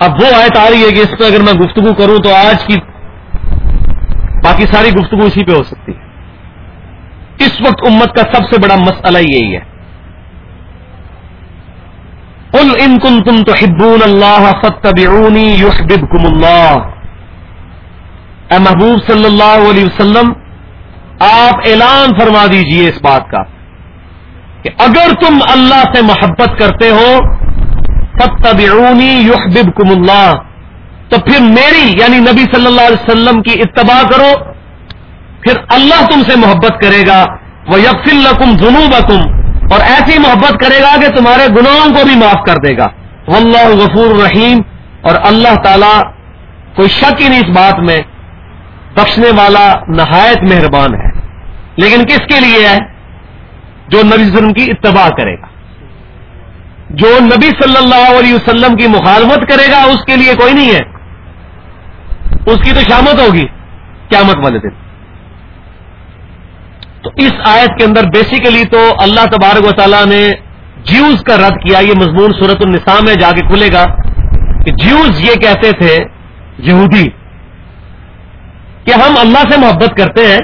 اب وہ آیت آ رہی ہے کہ اس پہ اگر میں گفتگو کروں تو آج کی باقی ساری گفتگو اسی پہ ہو سکتی ہے۔ اس وقت امت کا سب سے بڑا مسئلہ یہی ہے۔ قل ان کنتم تحبون اللہ فاتبعونی یحببکم اللہ۔ اے محبوب صلی اللہ علیہ وسلم، آپ اعلان فرما دیجیے اس بات کا کہ اگر تم اللہ سے محبت کرتے ہو فتبعونی یحببکم اللہ تو پھر میری یعنی نبی صلی اللہ علیہ وسلم کی اتباع کرو۔ پھر اللہ تم سے محبت کرے گا۔ وہ یقفل لکم جنوب اور ایسی محبت کرے گا کہ تمہارے گناہوں کو بھی معاف کر دے گا۔ واللہ غفور رحیم اور اللہ تعالی کوئی شک ہی نہیں اس بات میں۔ بخشنے والا نہایت مہربان ہے۔ لیکن کس کے لیے ہے؟ جو نبی وسلم کی اتباع کرے گا۔ جو نبی صلی اللہ علیہ وسلم کی مخالفت کرے گا، اس کے لیے کوئی نہیں ہے۔ اس کی تو شامت ہوگی قیامت والے دن۔ تو اس آیت کے اندر بیسیکلی تو اللہ تبارک و تعالیٰ نے جیوز کا رد کیا، یہ مضمون صورت النساء میں جا کے کھلے گا کہ جیوز یہ کہتے تھے، یہودی، کہ ہم اللہ سے محبت کرتے ہیں۔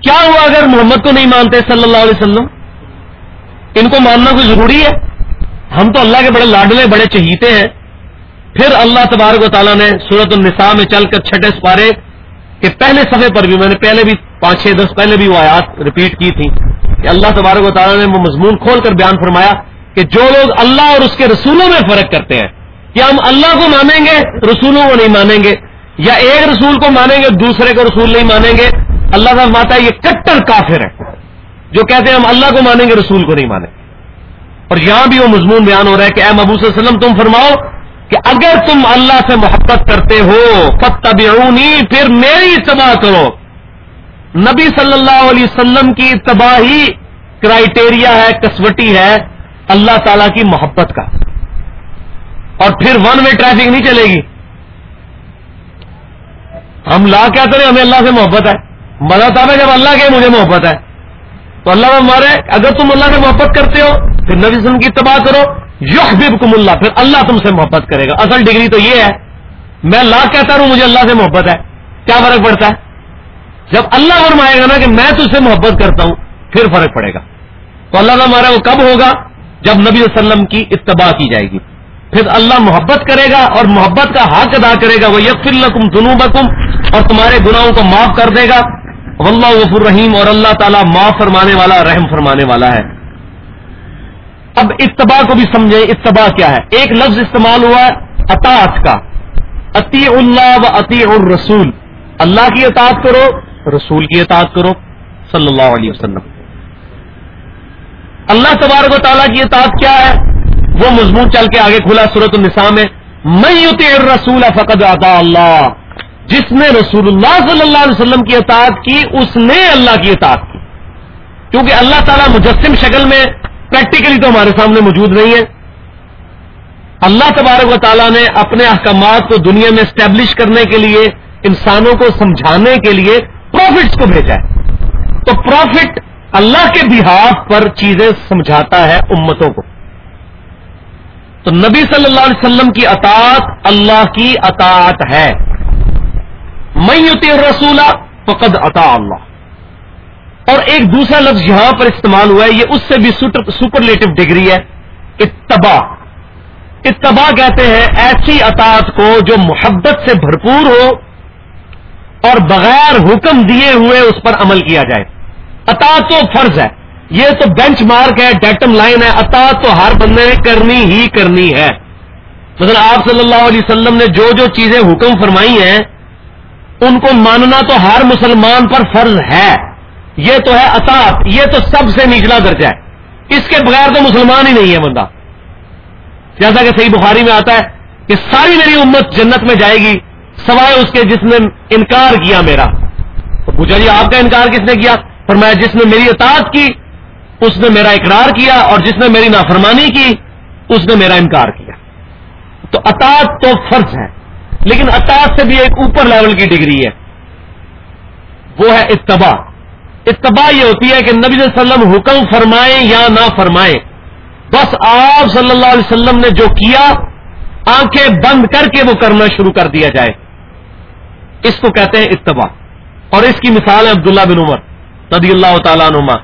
کیا ہوا اگر محمد کو نہیں مانتے صلی اللہ علیہ وسلم؟ ان کو ماننا کوئی ضروری ہے؟ ہم تو اللہ کے بڑے لاڈلے، بڑے چہیتے ہیں۔ پھر اللہ تبارک و تعالیٰ نے سورت النساء میں چل کر چھٹے سپارے کہ پہلے صفحے پر بھی، میں نے پہلے بھی پانچ چھ دس، پہلے بھی وہ آیات ریپیٹ کی تھی کہ اللہ تبارک و تعالیٰ نے وہ مضمون کھول کر بیان فرمایا کہ جو لوگ اللہ اور اس کے رسولوں میں فرق کرتے ہیں کیا ہم اللہ کو مانیں گے، رسولوں کو نہیں مانیں گے، یا ایک رسول کو مانیں گے، دوسرے کو رسول نہیں مانیں گے۔ اللہ کا ماتا یہ کٹر کافر ہے جو کہتے ہیں ہم اللہ کو مانیں گے، رسول کو نہیں مانیں۔ گے اور یہاں بھی وہ مضمون بیان ہو رہا ہے کہ اے محبو صلی اللہ علیہ وسلم، تم فرماؤ کہ اگر تم اللہ سے محبت کرتے ہو فتبعونی پھر میری اتباع کرو۔ نبی صلی اللہ علیہ وسلم کی اتباع ہی کرائٹیریا ہے، کسوٹی ہے، اللہ تعالی کی محبت کا۔ اور پھر ون وے ٹریفک نہیں چلے گی۔ ہم لا کہتے ہیں ہمیں اللہ سے محبت ہے۔ مزہ تھا جب اللہ کے مجھے محبت ہے۔ تو اللہ ہمارے اگر تم اللہ سے محبت کرتے ہو، پھر نبی وسلم کی اتباع کرو۔ یحببکم اللہ، پھر اللہ تم سے محبت کرے گا۔ اصل ڈگری تو یہ ہے، میں لا کہتا ہوں مجھے اللہ سے محبت ہے۔ کیا فرق پڑتا ہے؟ جب اللہ فرمائے گا نا کہ میں تجھ سے محبت کرتا ہوں، پھر فرق پڑے گا۔ تو اللہ کا ہمارا وہ کب ہوگا؟ جب نبی وسلم کی اتباع کی جائے گی۔ پھر اللہ محبت کرے گا اور محبت کا حق ادا کرے گا۔ وہ یقین لکم اور تمہارے گناہوں کو معاف کر دے گا۔ واللہ غفور رحیم اور اللہ تعالیٰ معاف فرمانے والا، رحم فرمانے والا ہے۔ اب اتباع کو بھی سمجھیں، اتباع کیا ہے؟ ایک لفظ استعمال ہوا ہے، اطاعت کا۔ اتی اللہ و اتی الرسول۔ اللہ کی اطاعت کرو، رسول کی اطاعت کرو۔ صلی اللہ علیہ وسلم۔ اللہ تبارک و تعالیٰ کی اطاعت کیا ہے؟ وہ مضمون چل کے آگے کھلا صورت النساء میں میں یوتی رسول فقد عطا اللہ جس نے رسول اللہ صلی اللہ علیہ وسلم کی اطاعت کی، اس نے اللہ کی اطاعت کی۔ کیونکہ اللہ تعالیٰ مجسم شکل میں پریکٹیکلی تو ہمارے سامنے موجود نہیں ہے۔ اللہ تبارک و تعالیٰ نے اپنے احکامات کو دنیا میں اسٹیبلش کرنے کے لیے، انسانوں کو سمجھانے کے لیے پروفٹس کو بھیجا ہے۔ تو پروفٹ اللہ کے بحاف پر چیزیں سمجھاتا ہے امتوں کو۔ تو نبی صلی اللہ علیہ وسلم کی اطاعت اللہ کی اطاعت ہے۔ میں رسولہ فقد عطا اللہ۔ اور ایک دوسرا لفظ یہاں پر استعمال ہوا ہے، یہ اس سے بھی سپرلیٹو ڈگری ہے، اتباع۔ اتباع کہتے ہیں ایسی اطاعت کو جو محبت سے بھرپور ہو اور بغیر حکم دیے ہوئے اس پر عمل کیا جائے۔ اطاعت تو فرض ہے، یہ تو بینچ مارک ہے ڈیٹم لائن ہے، اطاعت تو ہر بندے نے کرنی ہی کرنی ہے۔ مثلا آپ صلی اللہ علیہ وسلم نے جو جو چیزیں حکم فرمائی ہیں ان کو ماننا تو ہر مسلمان پر فرض ہے۔ یہ تو ہے اطاعت یہ تو سب سے نچلا درجہ ہے۔ اس کے بغیر تو مسلمان ہی نہیں ہے بندہ۔ جیسا کہ صحیح بخاری میں آتا ہے کہ ساری میری امت جنت میں جائے گی، سوائے اس کے جس نے انکار کیا میرا۔ تو پوچھا جی آپ کا انکار کس نے کیا؟ فرمایا، جس نے میری اطاعت کی، اس نے میرا اقرار کیا، اور جس نے میری نافرمانی کی، اس نے میرا انکار کیا۔ تو اطاعت تو فرض ہے۔ لیکن اطاعت سے بھی ایک اوپر لیول کی ڈگری ہے۔ وہ ہے اتباع۔ اتباع یہ ہوتی ہے کہ نبی صلی اللہ علیہ وسلم حکم فرمائیں یا نہ فرمائیں۔ بس آپ صلی اللہ علیہ وسلم نے جو کیا، آنکھیں بند کر کے وہ کرنا شروع کر دیا جائے۔ اس کو کہتے ہیں اتباع۔ اور اس کی مثال ہے عبداللہ بن عمر رضی اللہ تعالیٰ نما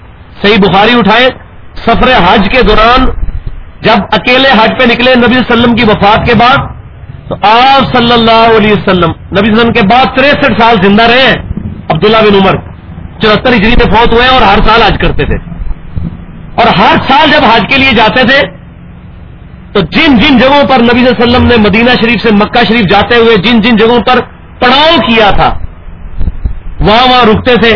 صحیح بخاری اٹھائے، سفر حج کے دوران جب اکیلے حج پہ نکلے نبی وسلم کی وفات کے بعد تو آپ صلی اللہ علیہ وسلم، نبی وسلم کے بعد تریسٹھ سال زندہ رہے ہیں، عبداللہ بن عمر، چوہتر ہجری میں فوت ہوئے اور ہر سال حج کرتے تھے۔ اور ہر سال جب حج کے لیے جاتے تھے، تو جن جن جگہوں پر نبی صلی اللہ علیہ وسلم نے مدینہ شریف سے مکہ شریف جاتے ہوئے جن جن جگہوں پر پڑاؤ کیا تھا، وہاں وہاں رکتے تھے،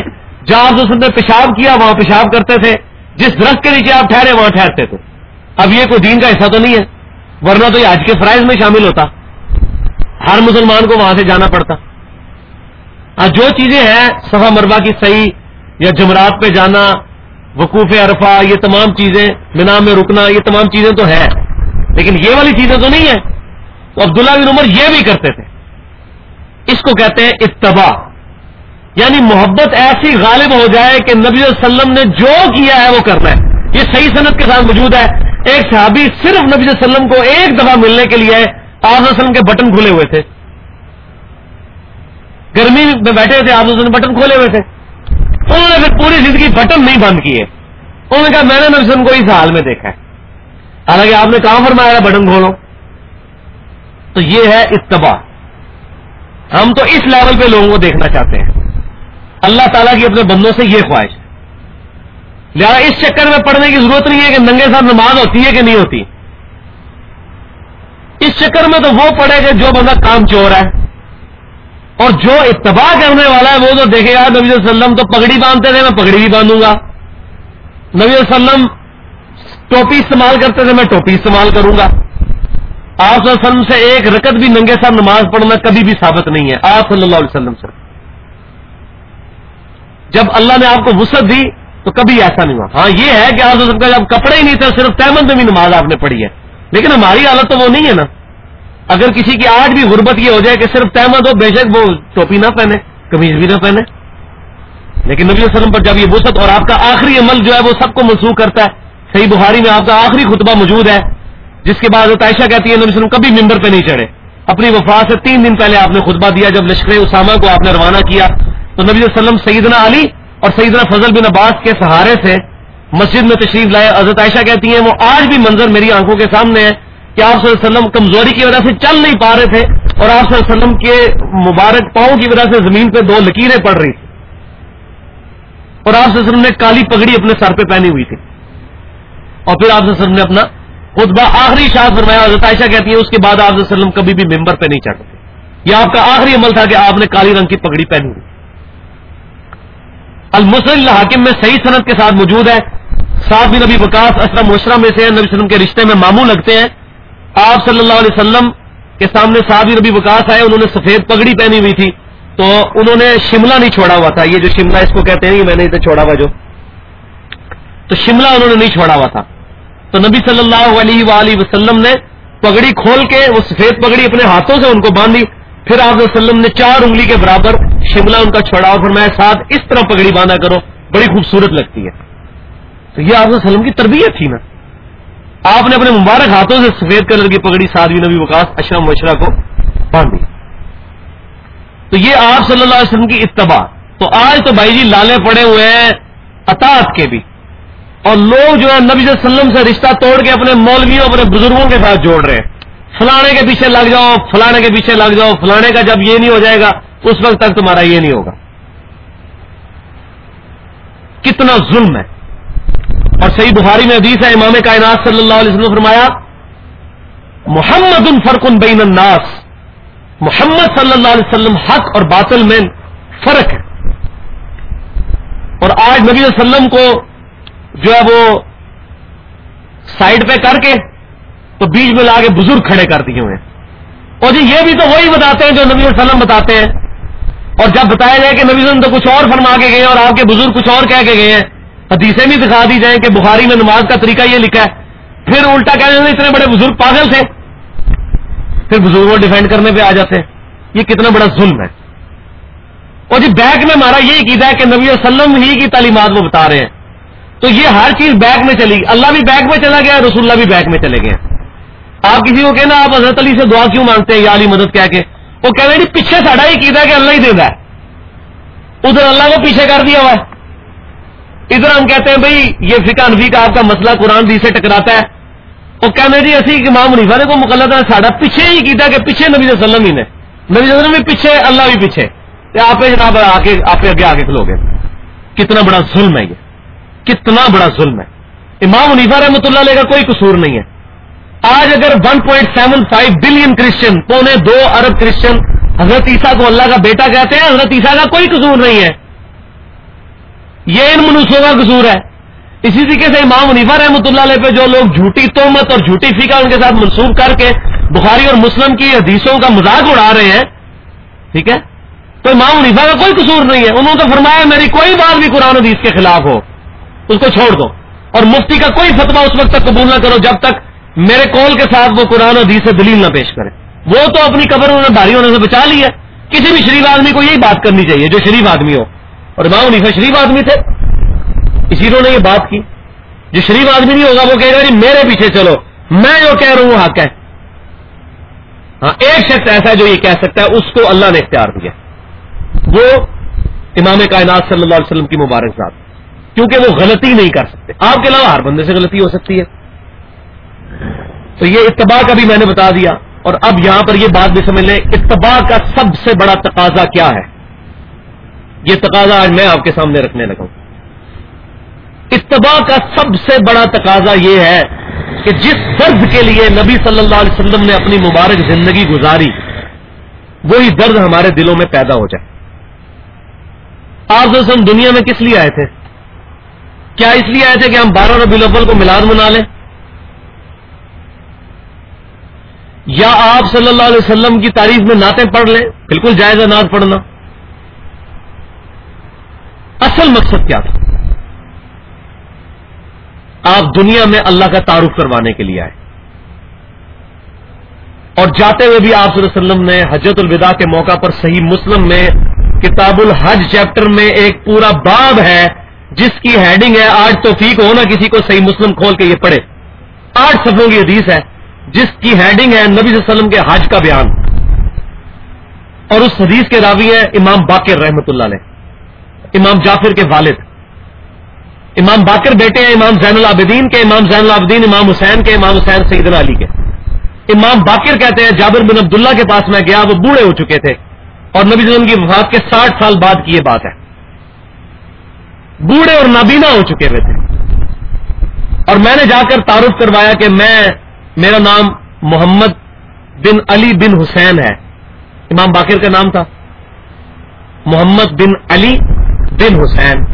جہاں وسلم نے پیشاب کیا، وہاں پیشاب کرتے تھے۔ جس درخت کے نیچے آپ ٹھہرے، وہاں ٹھہرتے تھے۔ اب یہ کوئی دین کا حصہ تو نہیں ہے، ورنہ تو یہ آج کے فرائض میں شامل ہوتا۔ ہر مسلمان کو وہاں سے جانا پڑتا۔ جو چیزیں ہیں، صفا مربع کی صحیح یا جمرات پہ جانا، وقوف عرفہ، یہ تمام چیزیں، مینا میں رکنا، یہ تمام چیزیں تو ہیں۔ لیکن یہ والی چیزیں تو نہیں ہیں۔ تو عبداللہ بن عمر یہ بھی کرتے تھے۔ اس کو کہتے ہیں اتباع۔ یعنی محبت ایسی غالب ہو جائے کہ نبی علیہ وسلم نے جو کیا ہے وہ کرنا ہے۔ یہ صحیح صنعت کے ساتھ موجود ہے۔ ایک صحابی صرف نبی علیہ وسلم کو ایک دفعہ ملنے کے لیے آپ وسلم کے بٹن کھلے ہوئے تھے۔ گرمی میں بیٹھے تھے آپ وسلم بٹن کھولے ہوئے تھے۔ انہوں نے پھر پوری زندگی بٹن نہیں بند کیے۔ انہوں نے کہا، میں نے نبی کو اس حال میں دیکھا ہے۔ حالانکہ آپ نے کہاں فرمایا بٹن کھولو۔ تو یہ ہے اتباع ہم تو اس لیول پہ لوگوں کو دیکھنا چاہتے ہیں۔ اللہ تعالیٰ کی اپنے بندوں سے یہ خواہش لہٰذا اس چکر میں پڑھنے کی ضرورت نہیں ہے کہ ننگے ساتھ نماز ہوتی ہے کہ نہیں ہوتی۔ اس چکر میں تو وہ پڑے کہ جو بندہ کام چور ہے اور جو اتباع کرنے والا ہے وہ تو دیکھے گا نبی علیہ وسلم تو پگڑی باندھتے تھے، میں پگڑی بھی باندھوں گا۔ نبی علیہ وسلم ٹوپی استعمال کرتے تھے، میں ٹوپی استعمال کروں گا۔ آپ صلی اللہ علیہ وسلم سے ایک رکت بھی ننگے ساتھ نماز پڑھنا کبھی بھی ثابت نہیں ہے۔ آپ صلی اللہ علیہ وسلم سے۔ جب اللہ نے آپ کو وسعت دی تو کبھی ایسا نہیں ہوا۔ ہاں یہ ہے کہ آپ کا جب کپڑے ہی نہیں تھے، صرف تحمد میں بھی نماز آپ نے پڑھی ہے۔ لیکن ہماری حالت تو وہ نہیں ہے نا۔ اگر کسی کی آج بھی غربت یہ ہو جائے کہ صرف تحمد ہو، بے شک وہ ٹوپی نہ پہنے کمیز بھی نہ پہنے۔ لیکن نبی وسلم پر جب یہ وسط اور آپ کا آخری عمل جو ہے وہ سب کو منسوخ کرتا ہے، صحیح بخاری میں آپ کا آخری خطبہ موجود ہے، جس کے بعد عائشہ کہتی ہے نبی وسلم کبھی ممبر پہ نہیں چڑھے۔ اپنی وفات سے تین دن پہلے آپ نے خطبہ دیا، جب لشکر اسامہ کو آپ نے روانہ کیا۔ تو نبی وسلم سیدنا علی اور سیدنا فضل بن عباس کے سہارے سے مسجد میں تشریف لائے۔ حضرت عائشہ کہتی ہیں، وہ آج بھی منظر میری آنکھوں کے سامنے ہے۔ کہ آپ صلی اللہ علیہ وسلم کمزوری کی وجہ سے چل نہیں پا رہے تھے اور آپ صلی اللہ علیہ وسلم کے مبارک پاؤں کی وجہ سے زمین پہ دو لکیریں پڑ رہی تھی اور آپ صلی اللہ علیہ وسلم نے کالی پگڑی اپنے سر پہ پہنی ہوئی تھی اور پھر آپ صلی اللہ علیہ وسلم نے اپنا خطبہ آخری شاد فرمایا، حضرت عائشہ کہتی ہے اس کے بعد آپ صلی اللہ علیہ وسلم کبھی بھی ممبر پہ نہیں چڑھتے یہ آپ کا آخری عمل تھا کہ آپ نے کالی رنگ کی پگڑی پہنی ہوئی۔ المسل حاکم میں صحیح صنعت کے ساتھ موجود ہے۔ ساتھ بھی نبی وکاس اسلم مشرہ میں سے نبی وسلم کے رشتے میں ماموں لگتے ہیں۔ آپ صلی اللہ علیہ وسلم کے سامنے ساتھ بھی نبی وکاس آئے، انہوں نے سفید پگڑی پہنی ہوئی تھی۔ تو انہوں نے شملہ نہیں چھوڑا ہوا تھا۔ یہ جو شملہ اس کو کہتے ہیں میں نے اسے چھوڑا ہوا جو۔ تو شملہ انہوں نے نہیں چھوڑا ہوا تھا۔ تو نبی صلی اللہ علیہ وآلہ وسلم نے پگڑی کھول کے وہ سفید پگڑی اپنے ہاتھوں سے ان کو باندھی۔ پھر آپ وسلم نے چار انگلی کے برابر شملہ ان کا چھڑاؤ فرمایا، ساتھ اس طرح پگڑی باندھا کرو، بڑی خوبصورت لگتی ہے۔ تو یہ آپ وسلم کی تربیت تھی نا۔ آپ نے اپنے مبارک ہاتھوں سے سفید کلر کی پگڑی سادوی نبی وکاس اشرم مشرا کو باندھی تو یہ آپ صلی اللہ علیہ وسلم کی اتباع۔ تو آج تو بھائی جی لالے پڑے ہوئے ہیں اطاعت کے بھی۔ اور لوگ جو ہے نبی صلی اللہ علیہ وسلم سے رشتہ توڑ کے اپنے مولویوں، اپنے بزرگوں کے ساتھ جوڑ رہے ہیں۔ فلانے کے پیچھے لگ جاؤ، فلانے کے پیچھے لگ جاؤ، فلانے کا جب یہ نہیں ہو جائے گا، اس وقت تک تمہارا یہ نہیں ہوگا۔ کتنا ظلم ہے۔ اور صحیح بخاری میں حدیث ہے، امام کائنات صلی اللہ علیہ وسلم فرمایا، محمد الفرق بین الناس. محمد صلی اللہ علیہ وسلم حق اور باطل میں فرق ہے۔ اور آج نبی علیہ وسلم کو جو ہے وہ سائڈ پہ کر کے تو بیچ میں لا کے بزرگ کھڑے کر دیے ہوئے اور جی یہ بھی تو وہی بتاتے ہیں جو نبی وسلم بتاتے ہیں۔ اور جب بتایا جائے کہ نبی وسلم تو کچھ اور فرما کے گئے ہیں اور آپ کے بزرگ کچھ اور کہہ کے گئے ہیں حدیثیں بھی دکھا دی جائیں کہ بخاری میں نماز کا طریقہ یہ لکھا ہے۔ پھر الٹا کہہ ہیں، اتنے بڑے بزرگ پاگل تھے۔ پھر بزرگوں کو ڈیفینڈ کرنے پہ آ جاتے ہیں۔ یہ کتنا بڑا ظلم ہے۔ اور جی بیک میں ہمارا یہ کیدا ہے کہ نبی وسلم ہی کی تعلیمات وہ بتا رہے ہیں۔ تو یہ ہر چیز بیک میں چلی گئی۔ اللہ بھی بیک میں چلا گیا، رسول اللہ بھی بیک میں چلے گئے۔ آپ کسی کو کہنا، آپ حضرت علی سے دعا کیوں مانگتے ہیں؟ یا علی مدد کہہ کے۔ وہ کہہ رہے جی پیچھے ساڑا ہی کیتا ہے کہ اللہ ہی دیتا ہے۔ ادھر اللہ کو پیچھے کر دیا ہوا ہے۔ ادھر ہم کہتے ہیں بھائی، یہ فکا انفی کا آپ کا مسئلہ قرآن دی سے ٹکراتا ہے۔ وہ کہنے جی اسی امام منیفا نے کو مقلد ہے ساڑا پیچھے ہی کیتا کہ پیچھے نبی صلی اللہ علیہ وسلم ہی نے۔ نبی صلی اللہ علیہ وسلم بھی پیچھے، اللہ بھی پیچھے۔ آپ جناب آگے، آپ اگے آگے کھلو گے۔ کتنا بڑا ظلم ہے یہ۔ کتنا بڑا ظلم ہے۔ امام منیفا رحمۃ اللہ علیہ کا کوئی قصور نہیں ہے۔ آج اگر 1.75 بلین کرسچن، پونے دو ارب کرسچن حضرت عیسیٰ کو اللہ کا بیٹا کہتے ہیں، حضرت عیسیٰ کا کوئی قصور نہیں ہے۔ یہ ان منوسوں کا قصور ہے۔ اسی طریقے سے امام منیفا رحمۃ اللہ علیہ پہ جو لوگ جھوٹی تومت اور جھوٹی فیقہ ان کے ساتھ منسوخ کر کے بخاری اور مسلم کی حدیثوں کا مذاق اڑا رہے ہیں، ٹھیک ہے؟ تو امام منیفا کا کوئی قصور نہیں ہے۔ انہوں نے تو فرمایا، میری کوئی بات بھی قرآن حدیث کے خلاف ہو، اس کو چھوڑ دو۔ اور مفتی کا کوئی فتوا اس وقت تک قبول نہ کرو جب تک میرے کال کے ساتھ وہ قرآن حدیث سے دلیل نہ پیش کرے۔ وہ تو اپنی قبر انہوں نے بھاری ہونے سے بچا لی ہے۔ کسی بھی شریف آدمی کو یہی بات کرنی چاہیے، جو شریف آدمی ہو۔ اور امام منیفا شریف آدمی تھے۔ اسی نے یہ بات کی۔ جو شریف آدمی نہیں ہوگا، وہ کہے گا جی میرے پیچھے چلو۔ میں جو کہہ رہا ہوں حق ہے۔ ہاں ایک شخص ایسا ہے جو یہ کہہ سکتا ہے، اس کو اللہ نے اختیار دیا۔ وہ امام کائنات صلی اللہ علیہ وسلم کی مبارک ذات، کیونکہ وہ غلطی نہیں کر سکتے۔ آپ کے علاوہ ہر بندے سے غلطی ہو سکتی ہے۔ تو یہ اتباع کا بھی میں نے بتا دیا۔ اور اب یہاں پر یہ بات بھی سمجھ لیں، اتباع کا سب سے بڑا تقاضا کیا ہے؟ یہ تقاضا آج میں آپ کے سامنے رکھنے لگا ہوں۔ اتباع کا سب سے بڑا تقاضا یہ ہے کہ جس درد کے لیے نبی صلی اللہ علیہ وسلم نے اپنی مبارک زندگی گزاری، وہی درد ہمارے دلوں میں پیدا ہو جائے۔ آپ وسلم دنیا میں کس لیے آئے تھے؟ کیا اس لیے آئے تھے کہ ہم بارہ ربی الاول کو میلاد منا لیں؟ یا آپ صلی اللہ علیہ وسلم کی تعریف میں نعتیں پڑھ لیں؟ بالکل جائز ہے نعت پڑھنا۔ اصل مقصد کیا تھا؟ آپ دنیا میں اللہ کا تعارف کروانے کے لیے آئے۔ اور جاتے ہوئے بھی آپ صلی اللہ علیہ وسلم نے حجت الوداع کے موقع پر صحیح مسلم میں کتاب الحج چیپٹر میں ایک پورا باب ہے، جس کی ہیڈنگ ہے، آج توفیق ہو نا کسی کو صحیح مسلم کھول کے یہ پڑھے۔ آٹھ صفوں کی حدیث ہے، جس کی ہیڈنگ ہے نبی صلی اللہ علیہ وسلم کے حج کا بیان۔ اور اس حدیث کے راوی ہے امام باقر رحمت اللہ علیہ۔ امام جعفر کے والد، امام باقر بیٹے ہیں، امام زین العابدین کے، امام زین العابدین، امام حسین کے، امام حسین سیدنا علی کے۔ امام باقر کہتے ہیں، جابر بن عبداللہ کے پاس میں گیا، وہ بوڑھے ہو چکے تھے۔ اور نبی وسلم کی وفات کے ساٹھ سال بعد کی یہ بات ہے۔ بوڑھے اور نابینا ہو چکے ہوئے تھے۔ اور میں نے جا کر تعارف کروایا کہ میں، میرا نام محمد بن علی بن حسین ہے۔ امام باقر کا نام تھا۔ محمد بن علی بن حسین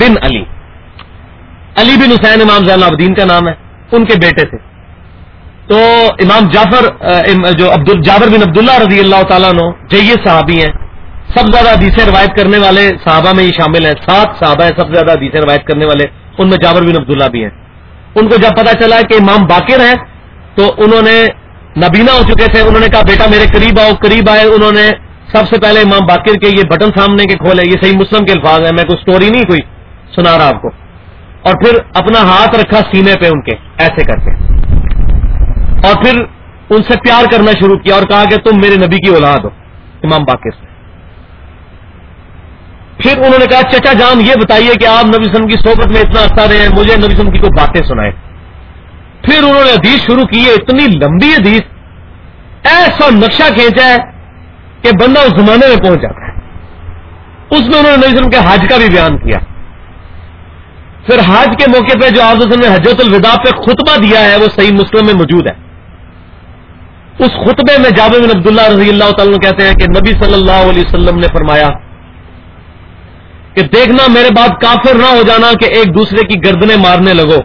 بن علی. علی بن حسین امام زین العابدین کا نام ہے، ان کے بیٹے تھے۔ تو امام جعفر جو عبد جابر بن عبداللہ رضی اللہ تعالیٰ نو جی صحابی ہیں، سب زیادہ حدیثیں روایت کرنے والے صحابہ میں ہی شامل ہیں۔ سات صحابہ ہیں، سب سے زیادہ حدیثیں روایت کرنے والے، ان میں جابر بن عبداللہ بھی ہیں۔ ان کو جب پتا چلا کہ امام باقر ہیں تو انہوں نے نبینا ہو چکے تھے، انہوں نے کہا، بیٹا میرے قریب آؤ، قریب آئے۔ انہوں نے سب سے پہلے امام باقر کے یہ بٹن سامنے کے کھولے، یہ صحیح مسلم کے الفاظ ہیں، میں کوئی سٹوری نہیں، کوئی سنا رہا آپ کو۔ اور پھر اپنا ہاتھ رکھا سینے پہ ان کے، ایسے کر کے۔ اور پھر ان سے پیار کرنا شروع کیا اور کہا کہ تم میرے نبی کی اولاد ہو، امام باقر۔ سے پھر انہوں نے کہا، چچا جان، یہ بتائیے کہ آپ نبی سم کی صحبت میں اتنا عرصہ رہے ہیں، مجھے نبی سم کی کوئی باتیں سنائے پھر انہوں نے حدیث شروع کی ہے اتنی لمبی حدیث، ایسا نقشہ کھینچا ہے کہ بندہ اس زمانے میں پہنچ جاتا ہے۔ اس میں انہوں نے نبی وسلم کے حج کا بھی بیان کیا۔ پھر حج کے موقع پہ جو آپ نے حجت الوداع پہ خطبہ دیا ہے، وہ صحیح مسلم میں موجود ہے۔ اس خطبے میں جابر بن عبداللہ رضی اللہ تعالیٰ کہتے ہیں کہ نبی صلی اللہ علیہ وسلم نے فرمایا کہ دیکھنا میرے بات کافر نہ ہو جانا کہ ایک دوسرے کی گردنے مارنے لگو۔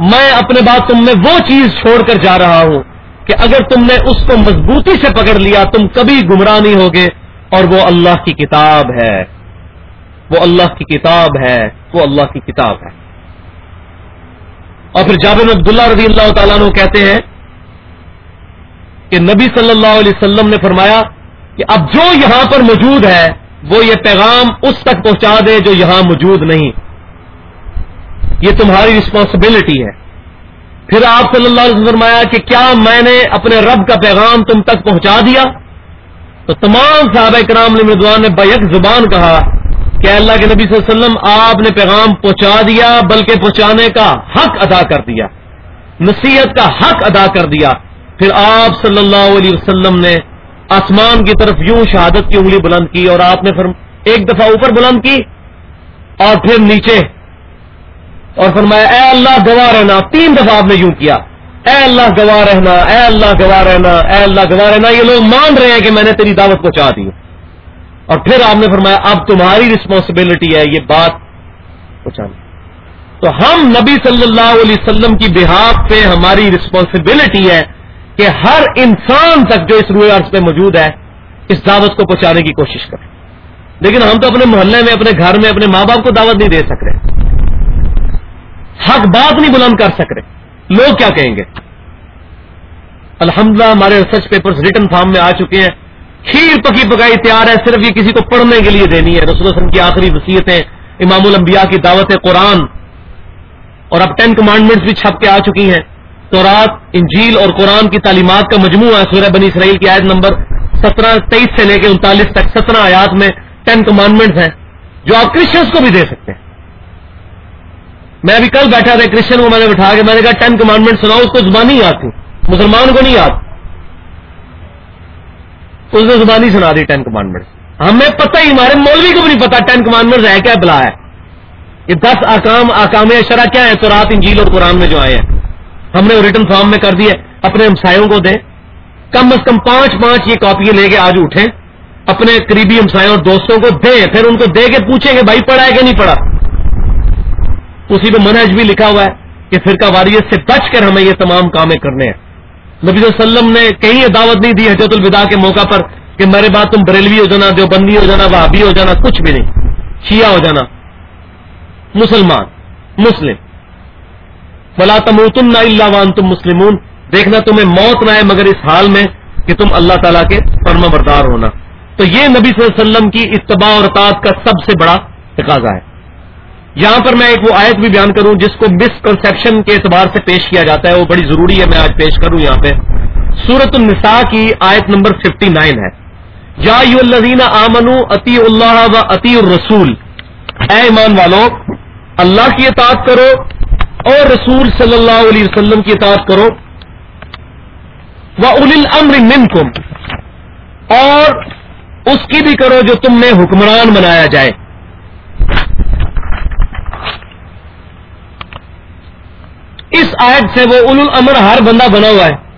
میں اپنے بات تم میں وہ چیز چھوڑ کر جا رہا ہوں۔ کہ اگر تم نے اس کو مضبوطی سے پکڑ لیا، تم کبھی گمراہ نہیں ہوگے، اور وہ اللہ کی کتاب ہے۔ وہ اللہ کی کتاب ہے، وہ اللہ کی کتاب ہے۔ اور پھر جابر عبداللہ رضی اللہ تعالیٰ نے کہتے ہیں کہ نبی صلی اللہ علیہ وسلم نے فرمایا کہ اب جو یہاں پر موجود ہے، وہ یہ پیغام اس تک پہنچا دے جو یہاں موجود نہیں۔ یہ تمہاری رسپانسبلٹی ہے۔ پھر آپ صلی اللہ علیہ وسلم فرمایا کہ کیا میں نے اپنے رب کا پیغام تم تک پہنچا دیا؟ تو تمام صحابہ کرام نے مردوان نے بیک زبان کہا کہ اللہ کے نبی صلی اللہ علیہ وسلم آپ نے پیغام پہنچا دیا، بلکہ پہنچانے کا حق ادا کر دیا، نصیحت کا حق ادا کر دیا۔ پھر آپ صلی اللہ علیہ وسلم نے آسمان کی طرف یوں شہادت کی انگلی بلند کی اور آپ نے فرم ایک دفعہ اوپر بلند کی اور پھر نیچے اور فرمایا، اے اللہ گواہ رہنا، تین دفعہ آپ نے یوں کیا۔ اے اللہ گواہ رہنا، اے اللہ گواہ رہنا، اے اللہ گواہ رہنا، یہ لوگ مان رہے ہیں کہ میں نے تیری دعوت پہنچا دی۔ اور پھر آپ نے فرمایا، اب تمہاری رسپانسبلٹی ہے یہ بات پہنچانا تو ہم نبی صلی اللہ علیہ وسلم کی بحاف پہ ہماری رسپانسبلٹی ہے کہ ہر انسان تک جو اس روئے عرض پہ موجود ہے، اس دعوت کو پہنچانے کی کوشش کریں۔ لیکن ہم تو اپنے محلے میں، اپنے گھر میں، اپنے ماں باپ کو دعوت نہیں دے سک رہے حق بات نہیں بلند کر سک رہے لوگ کیا کہیں گے؟ الحمدللہ ہمارے ریسرچ پیپر ریٹن فارم میں آ چکے ہیں۔ کھیر پکی پکائی تیار ہے، صرف یہ کسی کو پڑھنے کے لیے دینی ہے۔ رسول وسلم کی آخری وصیتیں، امام الانبیاء کی دعوت قرآن۔ اور اب ٹین کمانڈمنٹس بھی چھپ کے آ چکی ہیں۔ تو رات انجیل اور قرآن کی تعلیمات کا مجموعہ ہے سورہ بنی اسرائیل کی آیت نمبر سترہ، تیئیس سے لے کے انتالیس تک۔ سترہ آیات میں ٹین کمانڈمنٹس ہیں جو آپ کرسچنس کو بھی دے سکتے ہیں۔ میں ابھی کل بیٹھا تھا کرسچن کو میں نے بٹھا کے، میں نے کہا ٹین کمانڈمنٹ سناؤ، اس کو زبانی یاد تھی۔ مسلمان کو نہیں یاد۔ اس نے زبانی سنا دی ٹین کمانڈمنٹ ہمیں پتہ ہی، ہمارے مولوی کو بھی نہیں پتا ٹین کمانڈمنٹ ہے کیا، بلا ہے۔ یہ دس آکام آکام اشرا کیا ہے تو رات انجیل اور قرآن میں جو آئے ہیں۔ ہم نے ریٹن فارم میں کر دیے، اپنے ہمسایوں کو دیں۔ کم از کم پانچ پانچ یہ کاپی لے کے آج اٹھیں۔ اپنے قریبی ہمسایوں اور دوستوں کو دیں، پھر ان کو دے کے پوچھیں کہ بھائی پڑھا ہے کہ نہیں پڑھا؟ اسی پہ منہج بھی لکھا ہوا ہے کہ فرقہ واریت سے بچ کر ہمیں یہ تمام کامیں کرنے ہیں۔ نبی صلی اللہ علیہ وسلم نے کہیں یہ دعوت نہیں دی حجت الوداع کے موقع پر کہ میرے بات تم بریلوی ہو جانا، دیوبندی ہو جانا بھابی ہو جانا، کچھ بھی نہیں۔ شیعہ ہو جانا۔ مسلمان، مسلم۔ بلا تموتن نہ اللہ وان تم مسلمون۔ دیکھنا تمہیں موت نہ آئے مگر اس حال میں کہ تم اللہ تعالیٰ کے فرما بردار ہونا۔ تو یہ نبی صلی اللہ علیہ وسلم کی اتباع اور اطاعت کا سب سے بڑا تقاضا ہے۔ یہاں پر میں ایک وہ آیت بھی بیان کروں جس کو مسکنسپشن کے اعتبار سے پیش کیا جاتا ہے، وہ بڑی ضروری ہے میں آج پیش کروں یہاں پہ۔ سورت النساء کی آیت نمبر 59 ہے۔ یا یو الزین آمن عطی اللہ و عطی الرسول۔ اے ایمان والو، اللہ کی اطاعت کرو اور رسول صلی اللہ علیہ وسلم کی اطاعت کرو۔ وہ اول الامر منکم اور اس کی بھی کرو جو تم نے حکمران بنایا جائے۔ اس آیت سے وہ اول الامر ہر بندہ بنا ہوا ہے۔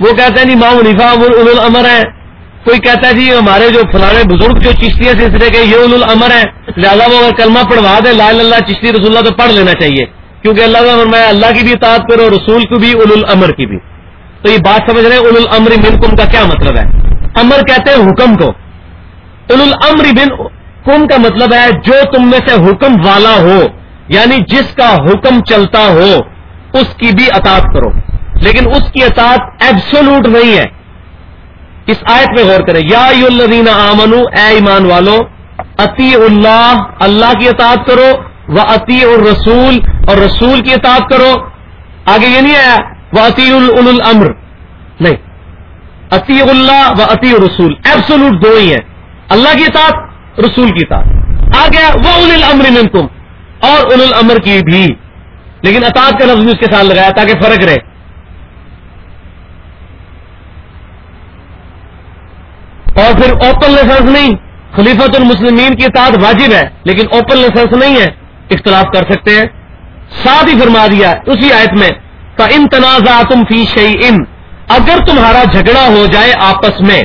وہ کہتا ہے نہیں ماں منیفا اول الامر ہے کوئی کہتا ہے جی ہمارے جو فلانے بزرگ جو چشتی ہے سلسلے کے، یہ اول الامر ہے لہٰذا وہ اگر کلمہ پڑھوا دے لال اللہ چشتی رسول اللہ تو پڑھ لینا چاہیے۔ کیونکہ اللہ کا فرمایا اللہ کی بھی اطاعت کرو، رسول کو بھی اول الامر کی بھی۔ تو یہ بات سمجھ رہے ہیں اول الامر منکم کا کیا مطلب ہے؟ امر کہتے ہیں حکم کو۔ اول الامر بن کم کا مطلب ہے جو تم میں سے حکم والا ہو یعنی جس کا حکم چلتا ہو۔ اس کی بھی اطاعت کرو۔ لیکن اس کی اطاعت ایبسولوٹ نہیں ہے۔ اس آیت میں غور کریں۔ یا الذین آمنو، اے ایمان والو اتی اللہ اللہ کی اطاعت کرو وہ عطی الرسول، اور رسول کی اطاعت کرو۔ آگے یہ نہیں آیا وہ عطی الامر۔ نہیں۔ عطی اللہ و عطی الرسول۔ ایبسولوٹ دو ہی ہیں۔ اللہ کی اطاعت، رسول کی اطاعت۔ آ گیا وہ اول الامر منکم، اور اول الامر کی بھی۔ لیکن اطاعت کا لفظ اس کے ساتھ لگایا تاکہ فرق رہے۔ اور پھر اوپن لائسنس نہیں۔ خلیفت المسلمین کی اطاعت واجب ہے، لیکن اوپن لائسنس نہیں ہے۔ اختلاف کر سکتے ہیں۔ ساتھ ہی فرما دیا اسی آیت میں کا ان تنازع تم فی شعی ان اگر تمہارا جھگڑا ہو جائے آپس میں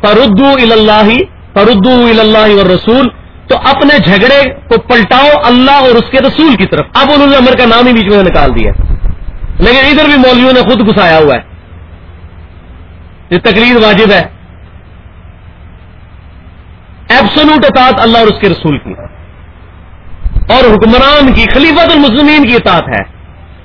پردو اللہ پردو اللہ اور رسول تو اپنے جھگڑے کو پلٹاؤ اللہ اور اس کے رسول کی طرف۔ اب انہوں نے امر کا نام ہی بیچ میں نکال دیا۔ لیکن ادھر بھی مولویوں نے خود گھسایا ہوا ہے۔ یہ تقریر واجب ہے۔ ایبسولوٹ اطاعت اللہ اور اس کے رسول کی۔ اور حکمران کی خلیفت المسلمین کی اطاعت ہے۔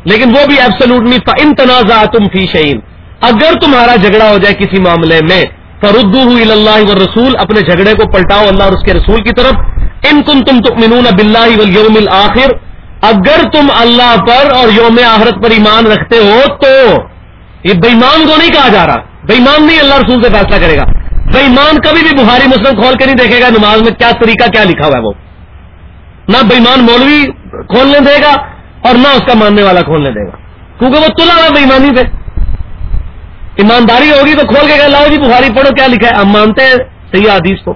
لیکن وہ بھی ایبسلوٹ نہیں۔ ان تنازع تم فی شعین اگر تمہارا جھگڑا ہو جائے کسی معاملے میں فردو اللہ و رسول اپنے جھگڑے کو پلٹاؤ اللہ اور اس کے رسول کی طرف۔ ان کن تم تک بلّہ ولیوم الآخر۔ اگر تم اللہ پر اور یوم آخرت پر ایمان رکھتے ہو تو یہ بےمان کو نہیں کہا جا رہا۔ بےمان نہیں اللہ رسول سے فیصلہ کرے گا۔ بےمان کبھی بھی بخاری مسلم کھول کے نہیں دیکھے گا نماز میں کیا طریقہ کیا لکھا ہوا ہے وہ۔ نہ بےمان مولوی کھولنے دے گا اور نہ اس کا ماننے والا کھولنے دے گا۔ کیونکہ وہ تلا ہوا بےمانی پہ ایمانداری ہوگی تو کھول کے کہ لاؤ جی بخاری پڑھو کیا لکھا ہے؟ ہم مانتے ہیں صحیح حدیث کو۔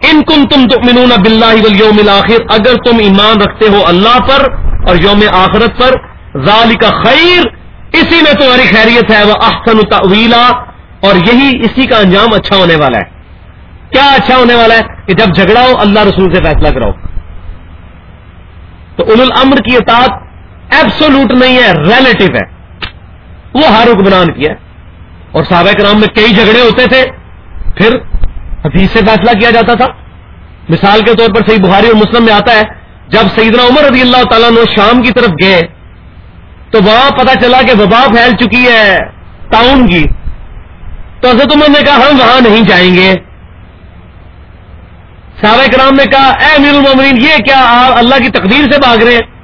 ان کم تم تو منون بلّہ یوم آخر اگر تم ایمان رکھتے ہو اللہ پر اور یوم آخرت پر ذالی کا خیر، اسی میں تمہاری خیریت ہے، وہ احسن طویلا اور یہی اسی کا انجام اچھا ہونے والا ہے۔ کیا اچھا ہونے والا ہے؟ کہ جب جھگڑا ہو، اللہ رسول سے فیصلہ کراؤ۔ تو اول الامر کی اطاعت ایبسولوٹ نہیں ہے ریلیٹو ہے۔ وہ ہر حکمران کیا اور صحابہ کرام میں کئی جھگڑے ہوتے تھے۔ پھر حدیث سے فیصلہ کیا جاتا تھا۔ مثال کے طور پر صحیح بخاری اور مسلم میں آتا ہے، جب سیدنا عمر رضی اللہ تعالیٰ نے شام کی طرف گئے، تو وہاں پتا چلا کہ وبا پھیل چکی ہے ٹاؤن کی۔ تو حضرت عمر نے کہا، ہم وہاں نہیں جائیں گے۔ صحابہ کرام نے کہا، اے امیر المومنین، یہ کیا آپ اللہ کی تقدیر سے بھاگ رہے ہیں؟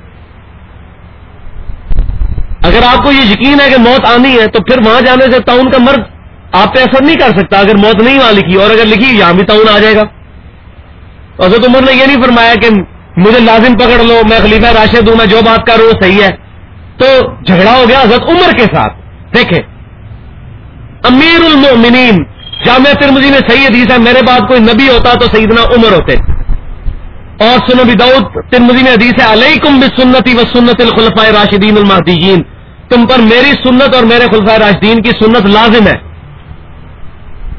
اگر آپ کو یہ یقین ہے کہ موت آنی ہے تو پھر وہاں جانے سے ٹاؤن کا مرد آپ پہ اثر نہیں کر سکتا اگر موت نہیں وہاں لکھی اور اگر لکھی یہاں بھی ٹاؤن آ جائے گا۔ حضرت عمر نے یہ نہیں فرمایا کہ مجھے لازم پکڑ لو، میں خلیفہ راشد ہوں، میں جو بات کر رہا ہوں صحیح ہے۔ تو جھگڑا ہو گیا حضرت عمر کے ساتھ۔ دیکھیں۔ امیر المؤمنین جامعہ ترمزی میں صحیح حدیث ہے، میرے بعد کوئی نبی ہوتا تو سیدنا عمر ہوتے۔ اور سنبی دعود ترمزی میں حدیث ہے، علیکم بسنتی و سنت الخلفاء راشدین المحدین تم پر میری سنت اور میرے خلفاء راشدین کی سنت لازم ہے۔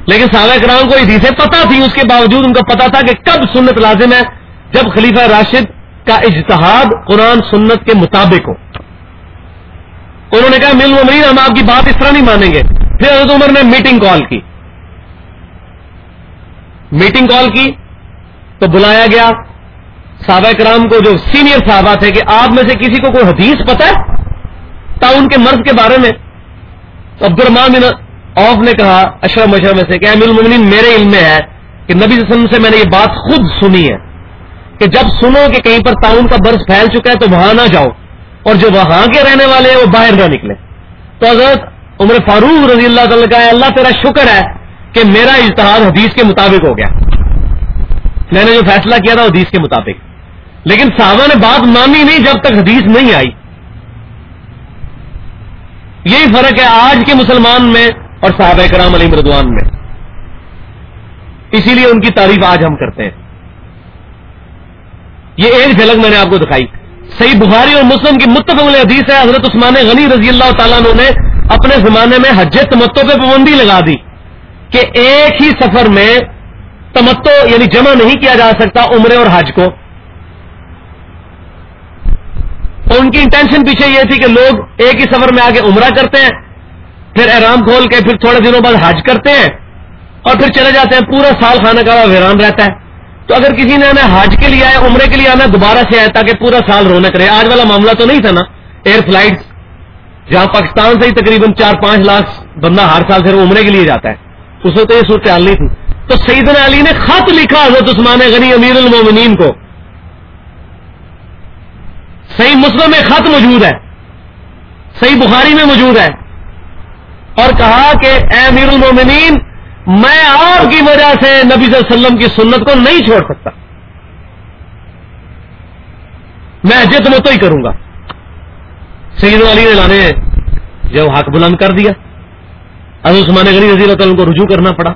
لیکن صحابہ کرام کو حدیثیں پتا تھی، اس کے باوجود ان کو پتا تھا کہ کب سنت لازم ہے، جب خلیفہ راشد کا اجتہاد قرآن سنت کے مطابق ہو۔ انہوں نے کہا، مل امرین ہم آپ کی بات اس طرح نہیں مانیں گے۔ پھر حضرت عمر نے میٹنگ کال کی۔ میٹنگ کال کی تو بلایا گیا۔ صحابہ کرام کو جو سینئر صحابہ تھے کہ آپ میں سے کسی کو کوئی حدیث پتا ہے؟ تا ان کے مرض کے بارے میں، تو عبد الرحمان بن اوف نے کہا، اشرف مشرف میں سے کہ امیر المنین میرے علم میں ہے کہ نبی صلی اللہ علیہ وسلم سے میں نے یہ بات خود سنی ہے کہ جب سنو کہ کہیں پر تعاون کا برس پھیل چکا ہے تو وہاں نہ جاؤ اور جو وہاں کے رہنے والے ہیں وہ باہر نہ نکلے تو حضرت عمر فاروق رضی اللہ تعالی کا اللہ تیرا شکر ہے کہ میرا اجتہاد حدیث کے مطابق ہو گیا۔ میں نے جو فیصلہ کیا تھا حدیث کے مطابق۔ لیکن صحابہ نے بات مانی نہیں جب تک حدیث نہیں آئی۔ یہی فرق ہے آج کے مسلمان میں اور صحابہ کرام علی مردوان میں۔ اسی لیے ان کی تعریف آج ہم کرتے ہیں۔ یہ ایک جھلک میں نے آپ کو دکھائی۔ صحیح بخاری اور مسلم کی متفق حدیث ہے، حضرت عثمان غنی رضی اللہ تعالیٰ نے اپنے زمانے میں حج تمتو پہ پابندی لگا دی کہ ایک ہی سفر میں تمتو یعنی جمع نہیں کیا جا سکتا عمرے اور حج کو۔ ان کی انٹینشن پیچھے یہ تھی کہ لوگ ایک ہی سفر میں آگے عمرہ کرتے ہیں، پھر احرام کھول کے پھر تھوڑے دنوں بعد حج کرتے ہیں اور پھر چلے جاتے ہیں، پورا سال خانہ کا ویران رہتا ہے۔ تو اگر کسی نے ہمیں حج کے لیے آیا، عمرے کے لیے آنا، دوبارہ سے آیا تاکہ پورا سال رونق رہے۔ آج والا معاملہ تو نہیں تھا نا۔ ایئر فلائٹ جہاں پاکستان سے ہی تقریباً چار پانچ لاکھ بندہ ہر سال پھر عمرے کے لیے جاتا ہے۔ اس وقت یہ صورت حال نہیں تھی۔ تو سیدنا علی نے خط لکھا حضرت عثمان غنی امیر المومنین کو۔ صحیح مسلم میں خط موجود ہے، صحیح بخاری میں موجود ہے۔ اور کہا کہ اے امیر المومنین، میں آپ کی وجہ سے نبی صلی اللہ علیہ وسلم کی سنت کو نہیں چھوڑ سکتا۔ میں جت متو ہی کروں گا۔ سید علی نے لانے جب حق بلند کر دیا۔ عثمان غنی رضی اللہ تعالیٰ کو رجوع کرنا پڑا۔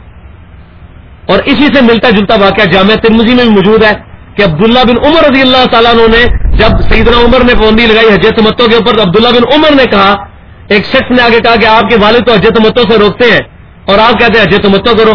اور اسی سے ملتا جلتا واقعہ جامعہ ترمزی میں بھی موجود ہے۔ کہ عبداللہ بن عمر رضی اللہ تعالیٰ نے جب سیدنا عمر نے پابندی لگائی حجت متوں کے اوپر عبداللہ بن عمر نے کہا، ایک شخص نے آگے کہا کہ آپ کے والد تو حجت متوں سے روکتے ہیں اور آپ کہتے ہیں حجت متو کرو